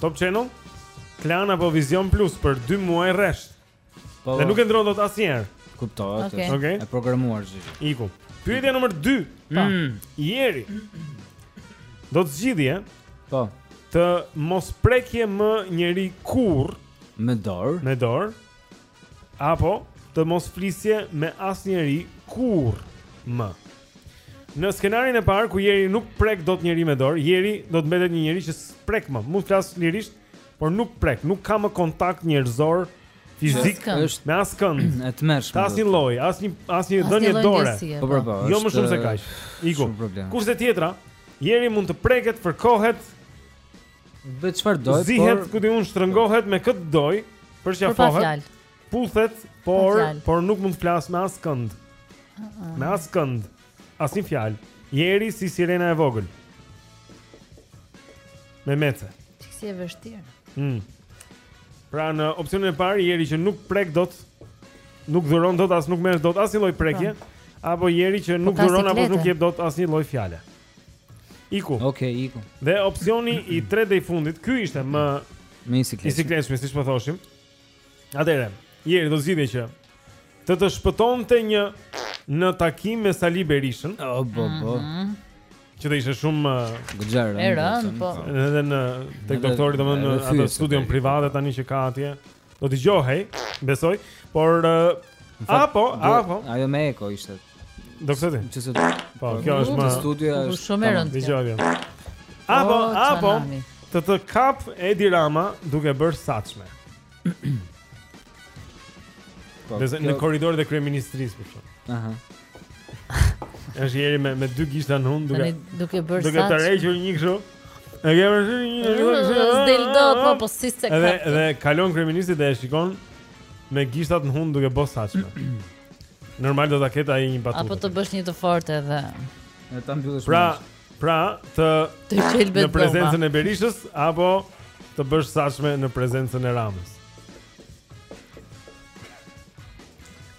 Speaker 2: Top Channel, Klan apo Vision Plus për 2 muaj rresht.
Speaker 3: Po.
Speaker 2: Dhe nuk e ndron dot asnjëherë.
Speaker 3: Kuptoj.
Speaker 4: Okej.
Speaker 3: Okay.
Speaker 2: Okay.
Speaker 3: E programuar zgjidhje.
Speaker 2: Iku. Pyetja numër 2. Po.
Speaker 3: Mm.
Speaker 2: Jeri. Do të zgjidhje.
Speaker 3: Po.
Speaker 2: Të mos prekje më njeri kurrë
Speaker 3: me dorë.
Speaker 2: Me dorë. Apo të mos flisje me asnjeri kurrë më. Në skenarin e parë ku Jeri nuk prek dot njeri me dorë, Jeri do të mbetet një njeri që s'prek më. Mund të flasë lirisht Por nuk prek, nuk ka më kontakt njerëzor fizik me askënd.
Speaker 3: E tmerrshme.
Speaker 2: Asnjë lloj, asnjë asnjë dhënie dore.
Speaker 3: Po, po, po.
Speaker 2: Jo më shumë se kaq. Iku. Kurse tjetra, Jeri mund të preket, fërkohet.
Speaker 3: Bëhet çfarë do, por zihet
Speaker 2: ku di unë, shtrëngohet me kë
Speaker 4: të dojë,
Speaker 2: përqafohet. Puthet, por por nuk mund të flasë me askënd. Me askënd. Asnjë fjalë. Jeri si sirena e vogël. Memece.
Speaker 4: Si e vështirë.
Speaker 2: Mm. Pra në opsionin e parë Jeri që nuk prek dot, nuk dhuron dot as nuk merr dot asnjë lloj prekje, pra. apo Jeri që po
Speaker 4: nuk
Speaker 2: dhuron apo nuk jep dot asnjë lloj fjale. Iku.
Speaker 3: Okej, okay, iku.
Speaker 2: Dhe opsioni i tretë dhe i fundit, ky ishte më i
Speaker 3: sikletshmi,
Speaker 2: sikletshme siç po thoshim. Atëherë, Jeri do zgjidhje që të të shpëtonte një në takim me Sali Berishën.
Speaker 3: Obobo. Mhm.
Speaker 2: Që të ishte shumë
Speaker 3: gjer.
Speaker 4: E rëndë, po.
Speaker 2: Edhe në tek doktori, domethënë në atë studion private tani që ka atje. Do të dëgjohej, besoj, por apo, apo.
Speaker 3: Ajo me eko ishte.
Speaker 2: Do këtë ti?
Speaker 3: Që se të...
Speaker 2: Po, kjo është më...
Speaker 4: Studio
Speaker 3: është...
Speaker 4: Po, shumë e rëndë.
Speaker 2: Vizioni. Apo, apo, të të kapë Edi Rama duke bërë saçme.
Speaker 3: Po,
Speaker 2: në korridoret e kryeministrisë, për shembull.
Speaker 3: Aha.
Speaker 2: është Jeri me, me dy gishta në hundë duke...
Speaker 4: Duke bërë
Speaker 2: saçme.
Speaker 4: Duke
Speaker 2: tërhequr një këshu. E ke bërë një këshu.
Speaker 4: S'del dot, po, po, si s'e kap.
Speaker 2: Dhe kalon kryeministri dhe e shikon me gishtat në hundë duke bërë saçme. Normal do ta ketë ai një batutë.
Speaker 4: Apo të bësh një të fortë edhe.
Speaker 3: E ta mbyllësh.
Speaker 2: Pra, pra të
Speaker 4: të qelbet
Speaker 2: në prezencën e Berishës apo të bësh saçme në prezencën e Ramës.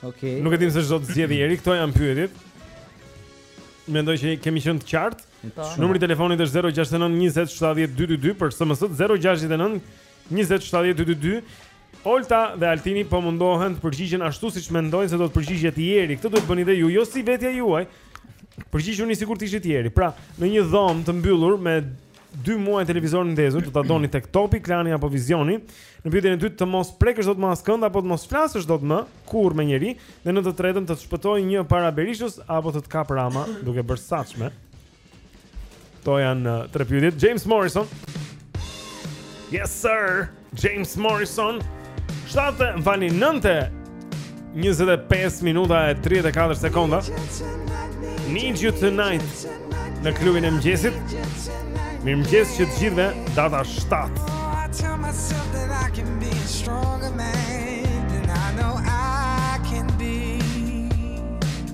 Speaker 3: Okej. Okay.
Speaker 2: Nuk e dim se ç'do të zgjedhë Jeri, këto janë pyetjet. Mendoj që kemi qenë të qartë.
Speaker 4: Po.
Speaker 2: Numri i telefonit është 069 20 70 222 për SMS 069 20 70 222. Olta dhe Altini po mundohen të përgjigjen ashtu siç mendojnë se do të përgjigjej Jeri. Këtë duhet të bëni dhe ju, jo si vetja juaj. Përgjigjuni sikur të ishit Jeri. Pra, në një dhomë të mbyllur me dy muaj televizor ndezur, do ta doni tek Topi, Klani apo Vizioni. Në pyetjen e dytë të mos prekësh dot më askënd apo të mos flasësh dot më kurrë me njeri, dhe në të tretën të të shpëtojë një para Berishës apo të të kapë Rama duke bërë saçme. Këto janë uh, tre pyetjet. James Morrison. Yes sir. James Morrison. Shtatë ora 9 25 minuta e 34 sekonda. Need you tonight. Në klubin e mëngjesit. Mirëmëngjes të gjithëve data 7.
Speaker 20: Oh,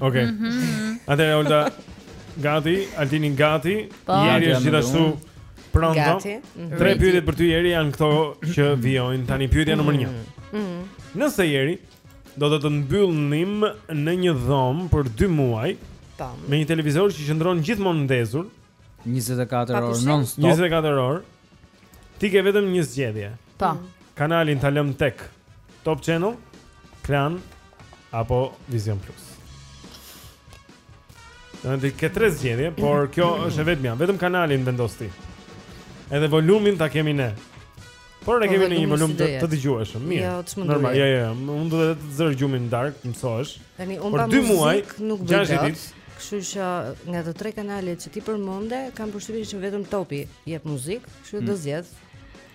Speaker 2: Okej. Atëherë Olta gati, Altini gati,
Speaker 4: po.
Speaker 2: Jeri është gjithashtu pronto.
Speaker 1: Gati. Mhm.
Speaker 2: Tre pyetje për ty Jeri janë këto që vijojnë tani pyetja numër 1.
Speaker 1: Mhm. Mhm.
Speaker 2: Nëse Jeri do të të mbyllnim në një dhomë për 2 muaj
Speaker 1: po.
Speaker 2: me një televizor që qëndron gjithmonë ndezur
Speaker 3: 24 orë non stop.
Speaker 2: 24 orë. Ti ke vetëm një zgjedhje.
Speaker 4: Po.
Speaker 2: Kanalin ta lëmë tek Top Channel, Klan apo Vizion Plus. Ti ke tre zgjedhje, por kjo është e vetmja, vetëm kanalin vendos ti. Edhe volumin ta kemi ne. Por ne
Speaker 1: po, e
Speaker 2: kemi në një volum të, të dëgjueshëm, mirë.
Speaker 1: Jo,
Speaker 2: Normal, jo, jo, jo. Unë do të zër gjumin dark, mësohesh.
Speaker 1: Tani unë pa muzikë nuk bëj dot. Kështu që nga të tre kanalet që ti përmende, kam përshtypjen që vetëm Topi jep muzikë, kështu që do mm. zgjedh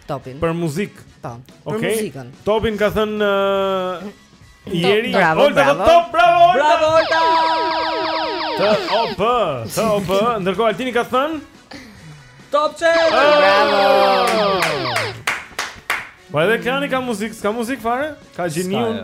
Speaker 1: Topin.
Speaker 2: Për muzikë.
Speaker 1: Po. Okay.
Speaker 2: Për
Speaker 1: muzikën.
Speaker 2: Topi ka thënë uh, Jeri,
Speaker 1: bravo,
Speaker 2: Olta,
Speaker 1: bravo.
Speaker 2: Top, bravo, Olta.
Speaker 1: Bravo, Olta.
Speaker 2: Top, top. Ndërkohë Altini ka thënë
Speaker 3: Top Channel. Oh!
Speaker 2: Bravo. Po edhe Klani ka muzikë, s'ka muzikë fare? Ka gjiniun.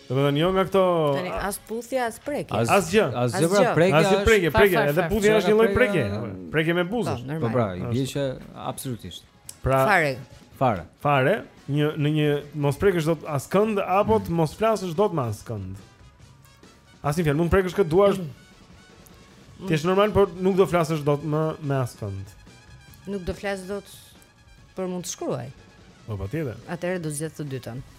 Speaker 2: Domethënë jo nga këto
Speaker 1: Tani as puthja as prekja.
Speaker 3: As
Speaker 2: asgjë.
Speaker 3: Asgjë pra prekja.
Speaker 2: Asgjë prekje, prekje, edhe puthja është një lloj prekje. Prekje me buzë.
Speaker 3: Po,
Speaker 1: po
Speaker 3: pra, i bie që absolutisht.
Speaker 2: Pra
Speaker 1: fare.
Speaker 3: Fare.
Speaker 2: Fare, një në një mos prekësh dot askënd apo të mos flasësh dot me askënd. Asnjë fjalë, mund prekësh kë të duash. Mm. Ti je normal, por nuk do flasësh dot më me askënd.
Speaker 1: Nuk do flas dot por mund të shkruaj.
Speaker 2: Po patjetër.
Speaker 1: Atëherë do zgjedh të dytën.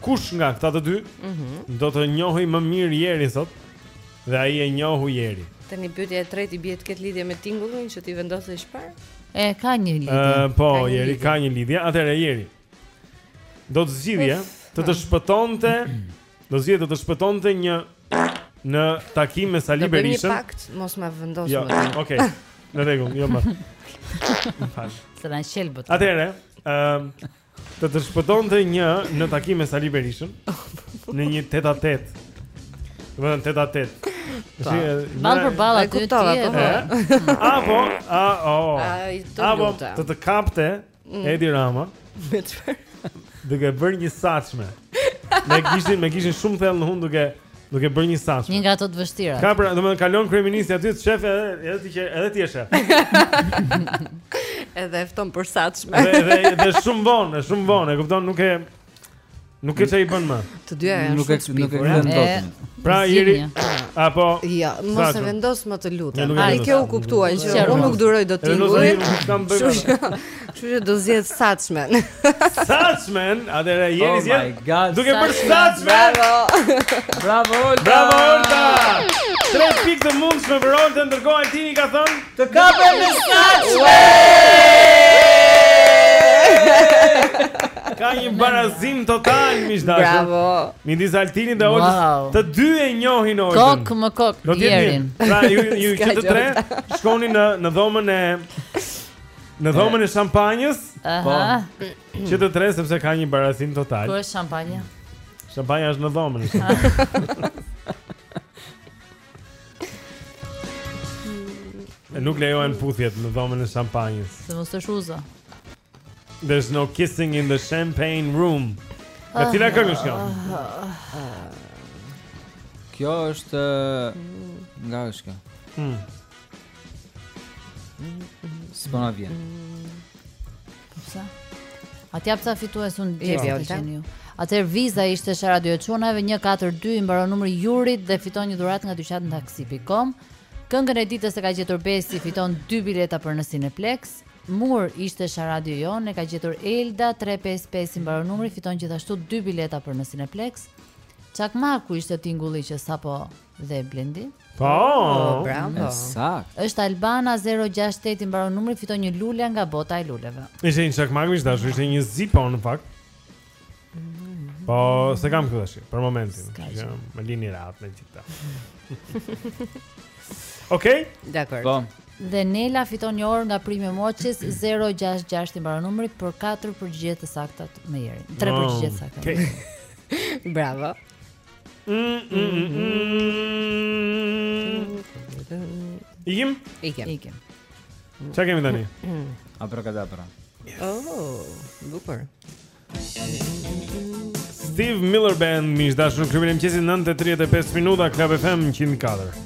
Speaker 2: Kush nga këta të dy mm -hmm. do të njohë më mirë Jerin sot? Dhe ai e njohu Jerin.
Speaker 1: Tani pyetja e tretë i bie të ketë lidhje me tingullin që ti vendosë çfarë?
Speaker 4: E ka një lidhje.
Speaker 2: Ë uh, po,
Speaker 1: ka
Speaker 2: Jeri
Speaker 1: lidhje.
Speaker 2: ka një lidhje. Atëherë Jeri. Do të zgjidhje të të shpëtonte, do zgjidhje të të shpëtonte një në takim me Sali Berishën.
Speaker 1: Në fakt, mos ma vendos
Speaker 2: jo,
Speaker 1: më. Jo,
Speaker 2: okay. Në rregull, jo më. Fal.
Speaker 4: Se na shëlbot.
Speaker 2: Atëherë, ë Të të shpëtonte një në takim me Sali Berishën Në një tet-a-tet Domethënë
Speaker 1: tet-a-tet
Speaker 4: Ballë për
Speaker 1: ballë
Speaker 4: aty
Speaker 1: të
Speaker 4: dy
Speaker 1: po.
Speaker 2: Apo A o Apo të të kapte mm. Edi Rama
Speaker 1: Dhe çfarë
Speaker 2: Duke bërë një saçme Me gishtin, me gishtin shumë thellë në hundë Duke Duke bërë një saçme.
Speaker 4: Një nga ato të vështira.
Speaker 2: Ka pra, domethënë kalon kryeministri aty, sheh edhe edhe ti që edhe ti e sheh.
Speaker 1: edhe fton për saçme.
Speaker 2: Edhe edhe edhe shumë vonë, shumë vonë, e kupton, nuk e nuk e çai bën më.
Speaker 1: Të dyja janë
Speaker 3: nuk e nuk e kanë dot.
Speaker 2: Pra Jeri apo
Speaker 1: Jo, mos e vendos më të lutem.
Speaker 2: A
Speaker 1: kjo u kuptua që unë nuk duroj dot tingullin. Kështu që Kështu që do zgjedh Saçmen.
Speaker 2: Saçmen, atëherë
Speaker 3: oh
Speaker 2: jeni
Speaker 3: si.
Speaker 2: Duke bërë
Speaker 4: Saçmen.
Speaker 1: Bravo.
Speaker 3: Bravo Olta.
Speaker 2: Tre pikë të mundshme Olta, ndërkohë Altini ka thënë
Speaker 3: të kapë me Saçmen.
Speaker 2: Ka një barazim total miq të dashur.
Speaker 1: Bravo.
Speaker 2: Midis Altinit dhe Oltës, të dy e njohin Oltën.
Speaker 4: Kok më kok.
Speaker 2: Domethënë
Speaker 4: Jerin.
Speaker 2: Pra ju ju që të tre shkoni në në dhomën e Në dhomën e shampanjës?
Speaker 4: Po.
Speaker 2: Që të tre sepse ka një barazim total.
Speaker 4: Ku është shampanja?
Speaker 2: Shampanja është në dhomën. E nuk lejohen puthjet në dhomën e shampanjës.
Speaker 4: Se mos të shuza.
Speaker 2: There's no kissing in the champagne room. Në ah. cila këngë është kjo?
Speaker 3: Kjo është nga është kjo.
Speaker 2: Hmm.
Speaker 3: S'po na vjen.
Speaker 4: Sa? A t'i jap sa fitues unë
Speaker 1: të
Speaker 4: jepi
Speaker 1: olta?
Speaker 4: Atëherë viza ishte sharada e çunave 142 i mbaron numri Jurit dhe fiton një dhuratë nga dyqani taksi.com. Këngën e ditës e ka gjetur Besi, fiton 2 bileta për në Cineplex. Mur ishte sharada jonë, e ka gjetur Elda 355 i mbaron numri, fiton gjithashtu 2 bileta për në Cineplex. Çakmaku ishte tingulli që sapo dhe Blendi.
Speaker 22: Po, oh,
Speaker 2: bravo.
Speaker 3: Saktë.
Speaker 4: Është Albana 068 i mbaron numri fiton një lule nga bota e luleve.
Speaker 22: Ishte një çakmak ishte ashtu, ishte një zipo në fakt. Po, s'e kam këtu tash për momentin.
Speaker 4: Ja,
Speaker 22: më lini rehat me gjitha. Okej? Okay?
Speaker 2: Dakor.
Speaker 3: Po.
Speaker 4: Dhe Nela fiton një orë nga Prime Watches 066 i mbaron numri për 4 përgjigje të sakta me Jerin. 3 përgjigje të sakta.
Speaker 2: Bravo.
Speaker 22: Ikim?
Speaker 2: Ikim.
Speaker 4: Ikim.
Speaker 22: Çka kemi tani?
Speaker 3: Abracadabra. Yes.
Speaker 2: Oh, super.
Speaker 22: Steve Miller Band, miq të dashur në Klubin e Mëngjesit 9.35 minuta, Club FM 104.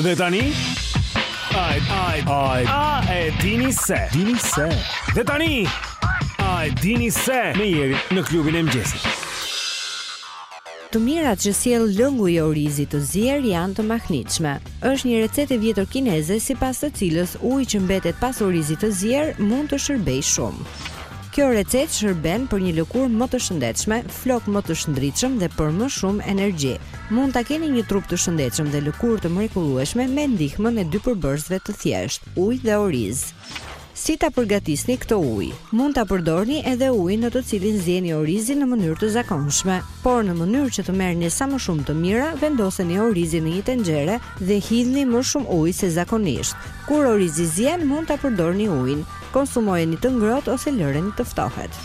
Speaker 22: Dhe tani Ai ai ai a e dini se dini se Dhe tani a e dini se me Jerin në Klubin e Mëngjesit
Speaker 1: Të mirat që sjell lëngu i orizit të zier janë të mahnitshme. Është një recetë e vjetër kineze sipas së cilës uji që mbetet pas orizit të zier mund të shërbejë shumë. Kjo recetë shërben për një lëkurë më të shëndetshme, flokë më të shndritshëm dhe për më shumë energji. Mund të keni një trup të shëndetshëm dhe lëkurë të mrekullueshme me ndihmën e dy përbërësve të thjeshtë, ujë dhe oriz. Si ta përgatisni këtë ujë? Mund ta përdorni edhe ujin në të cilin zieni orizin në mënyrë të zakonshme, por në mënyrë që të merrni sa më shumë të mira, vendoseni orizin në një tenxhere dhe hidhni më shumë ujë se zakonisht. Kur orizi zien, mund ta përdorni ujin. Konsumojeni të ngrohtë ose lëreni të ftohet.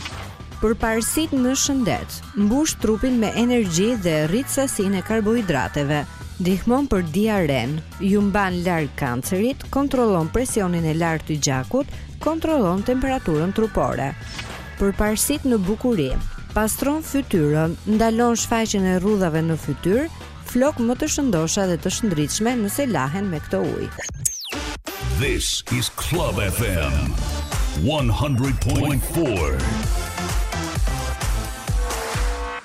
Speaker 1: Përparësitë në shëndet, Mbush trupin me energji dhe rrit sasinë e karbohidrateve. Ndihmon për diarenë. Ju mban larg kancerit, kontrollon presionin e lartë të gjakut, kontrollon temperaturën trupore. Përparësit në bukuri, pastron fytyrën, ndalon shfaqjen e rrudhave në fytyrë, flokë më të shëndosha dhe të shndritshme nëse lahen me këtë ujë.
Speaker 12: This is Club FM 100.4.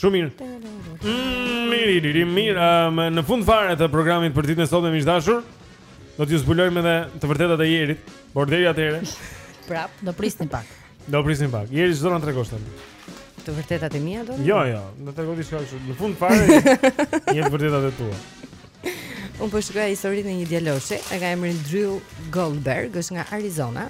Speaker 2: Shumë mirë. Mm, mirë, mirë, mirë. Um, në fund fare të programit për ditën e sotme miq të dashur, do t'ju zbulojmë edhe të vërtetat e Jerit, por deri atëherë.
Speaker 1: Prap,
Speaker 4: do prisni pak.
Speaker 2: Do prisni pak. Jeri ç'do na tregosh tani.
Speaker 1: Të vërtetat e mia do?
Speaker 2: Jo, jo, do të tregoj diçka kështu. Në fund fare, jep të vërtetat e tua.
Speaker 1: Unë po shkruaj historinë e një djaloshi, e ka emrin Drew Goldberg, është nga Arizona.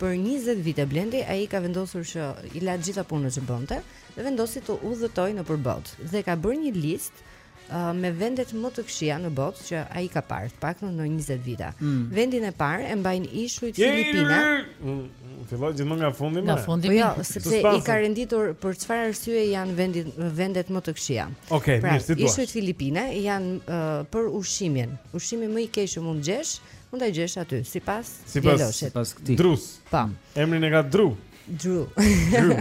Speaker 1: Për 20 vite Blendi ai ka vendosur që i la të gjitha punët që bënte dhe vendosi të udhëtojë nëpër botë dhe ka bërë një listë uh, me vendet më të këqija në botë që ai ka parë, të paktën në 20 vite.
Speaker 2: Mm.
Speaker 1: Vendin e parë e mbajnë ishujt Filipine.
Speaker 2: Mm, Filloji gjithmonë nga fundi më.
Speaker 4: Nga fundi.
Speaker 1: Po jo, sepse i ka renditur për çfarë arsye janë vendit vendet më të këqija.
Speaker 2: Okej, okay,
Speaker 1: pra,
Speaker 2: mirë, si thua.
Speaker 1: Ishujt Filipine janë uh, për ushqimin. Ushqimi më i keq që mund të gjesh Mund ta gjesh aty, sipas djaloshit.
Speaker 3: Sipas këtij.
Speaker 2: Drus.
Speaker 1: Po.
Speaker 2: Emrin e ka Dru.
Speaker 1: Dru.
Speaker 2: Dru.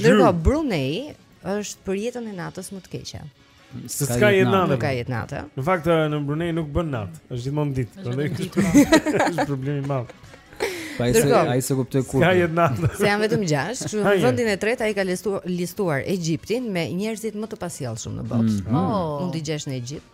Speaker 1: Dru. Brunei është për jetën e natës më të keqe.
Speaker 2: Se s'ka jetë nate.
Speaker 1: Nuk ka jetë nate.
Speaker 2: Në fakt në Brunei nuk bën natë, është gjithmonë ditë. Prandaj është problemi i madh.
Speaker 3: Pa se ai s'e kuptoi kur.
Speaker 2: Ka jetë nate.
Speaker 1: Se janë vetëm 6, kështu në vendin e tretë ai ka listuar listuar Egjiptin me njerëzit më të pasjellshëm në botë.
Speaker 4: Mm. Oh.
Speaker 1: Mund t'i gjesh në Egjipt.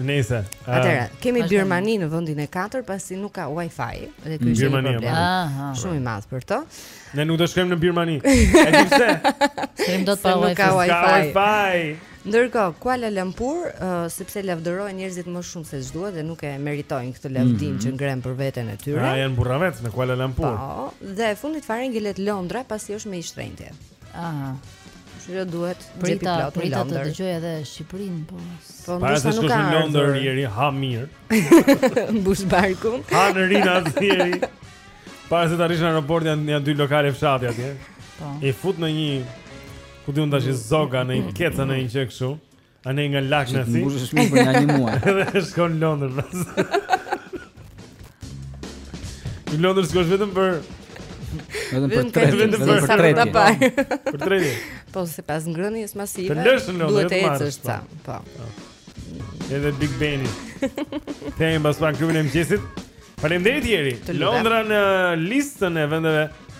Speaker 2: Nëse.
Speaker 1: Atëra, ehm,
Speaker 4: kemi
Speaker 1: Birmaninë në vendin e katër pasi nuk ka Wi-Fi dhe ky është një problem.
Speaker 4: Aha.
Speaker 1: Shumë i madh për të.
Speaker 2: Ne nuk do të shkojmë në Birmani. E di pse?
Speaker 4: S'rrimë dot pa Wi-Fi.
Speaker 1: Nuk ka
Speaker 4: Wi-Fi.
Speaker 1: Ndërkohë, Kuala Lumpur, uh, sepse lavdërohen njerëzit më shumë se ç'duhet dhe nuk e meritojnë këtë lavdim mm -hmm. që ngrenë për veten e tyre.
Speaker 2: Ja janë mburravecë në Kuala Lumpur.
Speaker 1: Po, dhe fundit fare ngelet Londra pasi është më i shtrenjtë.
Speaker 4: Aha.
Speaker 1: Kështu që duhet
Speaker 4: prita prita të dëgjoj edhe Shqipërinë, po.
Speaker 1: Po mesa nuk ka.
Speaker 2: Në Londër Jeri ha mirë.
Speaker 1: Mbush barkun.
Speaker 2: Ha në Rinas Jeri. Para se të arrish në aeroport janë janë dy lokale fshati atje.
Speaker 4: Po.
Speaker 2: E fut nja ku di unë tas zoga ndonjë kec ndonjë gjë kështu. Anës nga Laknasi?
Speaker 3: Mbush shumë për një muaj.
Speaker 2: Edhe shkon në Londër. Në Londër s'ka vetëm për
Speaker 3: vetëm për tre,
Speaker 1: vetëm për tre.
Speaker 2: Për tre.
Speaker 1: Po se pas ngrënies masive.
Speaker 2: Të rrish në Londër
Speaker 1: të ecësh ca. Po. po.
Speaker 2: Edhe Big Beni. Them pas pak klubin e mëngjesit. Faleminderit Jeri. Londra në listën e vendeve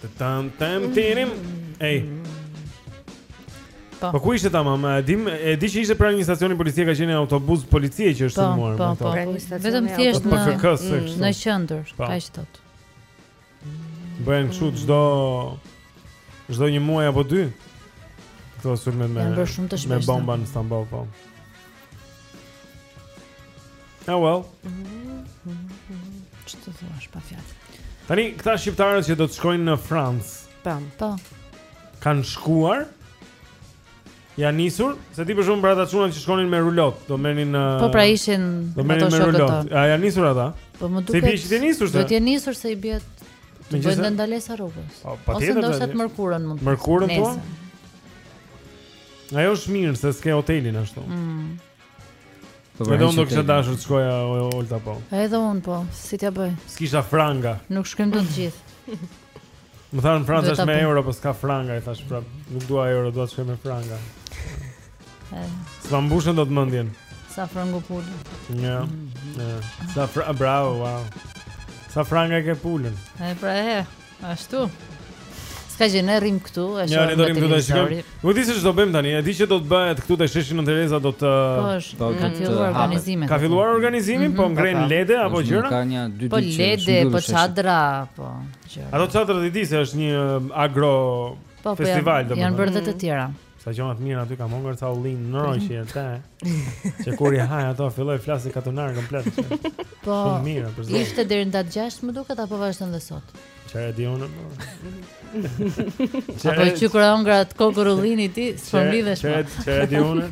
Speaker 2: Të
Speaker 1: tanë të
Speaker 2: tanë të tanë Ej
Speaker 4: Po.
Speaker 2: po ku ishte tamam? E di, e di që ishte pranë një stacioni policie ka qenë një autobus policie që është
Speaker 4: po,
Speaker 2: sulmuar.
Speaker 4: Po, po,
Speaker 1: po.
Speaker 4: Vetëm thjesht në në qendër, kaq thot.
Speaker 2: Bëhen kështu çdo çdo një muaj apo dy. Këto sulme me me bomba në Stamboll po. Oh well.
Speaker 4: Ç'të thuash, pa fjalë.
Speaker 2: Tani këta shqiptarët që do të shkojnë në Francë.
Speaker 1: Tam,
Speaker 4: po.
Speaker 2: Kan shkuar? Jan nisur, se ti për shumë për ata çuna që shkonin me rulot, do merrnin në...
Speaker 4: Po pra ishin
Speaker 2: do merrnin me rulot. A jan nisur ata?
Speaker 4: Po më duket.
Speaker 2: Se i bie nisur se.
Speaker 4: Do të jenë nisur se i bie të bëjnë ndalesa rrugës.
Speaker 2: Po,
Speaker 4: po
Speaker 2: Ose
Speaker 4: ndoshta të mërkurën mund.
Speaker 2: Mërkurën po. Ajo është mirë se s'ke hotelin ashtu.
Speaker 4: Mm.
Speaker 3: Po pra,
Speaker 2: do kisha dashur të shkoja Olta po.
Speaker 4: Edhe un po, si t'ja bëj?
Speaker 2: S'kisha franga.
Speaker 4: Nuk shkojmë të gjithë.
Speaker 2: Më thanë në Francë është me euro, po s'ka franga, i thash pra. Nuk dua euro, dua të shkoj me franga. S'ma mbushën dot mendjen.
Speaker 4: Sa franga pulën.
Speaker 2: Ja. Sa fra, bravo, wow. Sa franga ke pulën?
Speaker 4: E pra e. Ashtu. Ska gjë, ne rrim këtu, e shohim.
Speaker 2: Ja, ne do rrim këtu, e shikojmë. Nuk di se ç'do bëjmë tani. E di që do të bëhet këtu te sheshi Nënë Tereza do të
Speaker 4: po,
Speaker 3: do
Speaker 4: të
Speaker 3: fillojë
Speaker 4: organizimi.
Speaker 2: Ka filluar organizimi, mhm. po ngren lede apo gjëra?
Speaker 3: Ka një dy ditë. Po
Speaker 4: lede, po çadra, po gjëra.
Speaker 2: Ato çadra ti di se është një agro
Speaker 4: po, po,
Speaker 2: festival domethënë.
Speaker 4: Janë bërë dhe të tjera.
Speaker 2: Sa gjona të mira aty kam hongër ca ullinj në rojë që jërë te Që kur i haj ato filloj flas katunar komplet që
Speaker 4: Po,
Speaker 2: Shumë mirë, për zonë
Speaker 4: Ishte deri në datë gjashtë më duket apo vazhdon dhe sot
Speaker 2: Që e di unë më
Speaker 4: Apo që kur hongre atë kokërr ullini ti Së për mi
Speaker 2: dhe shma Që e di unë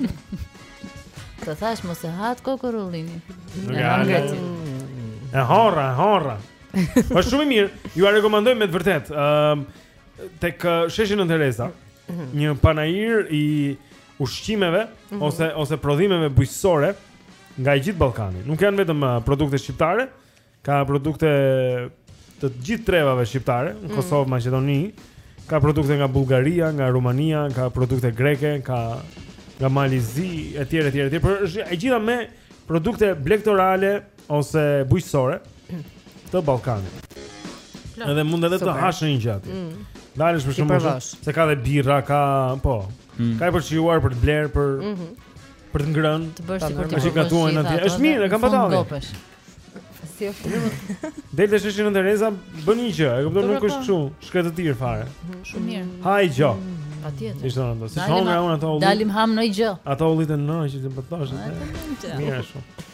Speaker 4: Të thash mos e ha atë kokërr ullini
Speaker 2: Nuk
Speaker 4: e hajë
Speaker 2: E hongra, e hongra Po shumë mirë, jua rekomendoj me të vërtet uh, tek sheshi Nënë Tereza, mhm. një panair i ushqimeve mm -hmm. ose ose prodhimeve bujqësore nga i gjithë Ballkani. Nuk janë vetëm uh, produkte shqiptare, ka produkte të gjithë trevave shqiptare, në mhm. Kosovë, mm. Maqedoni, ka produkte nga Bullgaria, nga Rumania, ka produkte greke, ka nga Mali i Zi etj etj etj, por është e gjitha me produkte blegtorale ose bujqësore të Ballkanit. Edhe mund edhe të hash një gjë aty.
Speaker 1: Mm.
Speaker 2: Dalësh për shembull se ka dhe birra, ka po.
Speaker 3: Mm.
Speaker 2: Ka për shijuar për të bler për
Speaker 1: mhm.
Speaker 2: për të ngrënë.
Speaker 4: Të bësh sikur të
Speaker 2: gatuan aty. Është mirë, e kam patur.
Speaker 1: Si është mirë.
Speaker 2: Del te sheshi Nënë Tereza, bën një gjë, e kupton nuk është kështu, shkretëtir fare. Mhm.
Speaker 4: Shumë mirë.
Speaker 2: Ha një gjë.
Speaker 4: Patjetër.
Speaker 2: Ishte ndonjë. Si
Speaker 4: shonë
Speaker 2: unë ato ullinj.
Speaker 4: Dalim ham një gjë.
Speaker 2: Ato ullinjtë që
Speaker 4: ti
Speaker 23: po
Speaker 24: thosh.
Speaker 12: Mirë ashtu.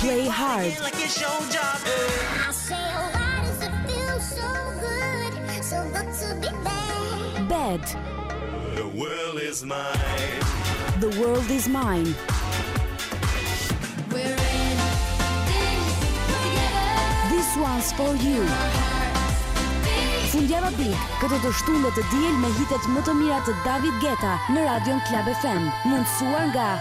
Speaker 12: Play hard.
Speaker 23: Bad.
Speaker 12: The world is mine.
Speaker 24: The world is mine.
Speaker 23: We're in this together.
Speaker 24: This one's for you. Fundjava Big, këtë të shtunë dhe të diel me hitet më të mira të David Guetta në Radion Club FM, mundësuar nga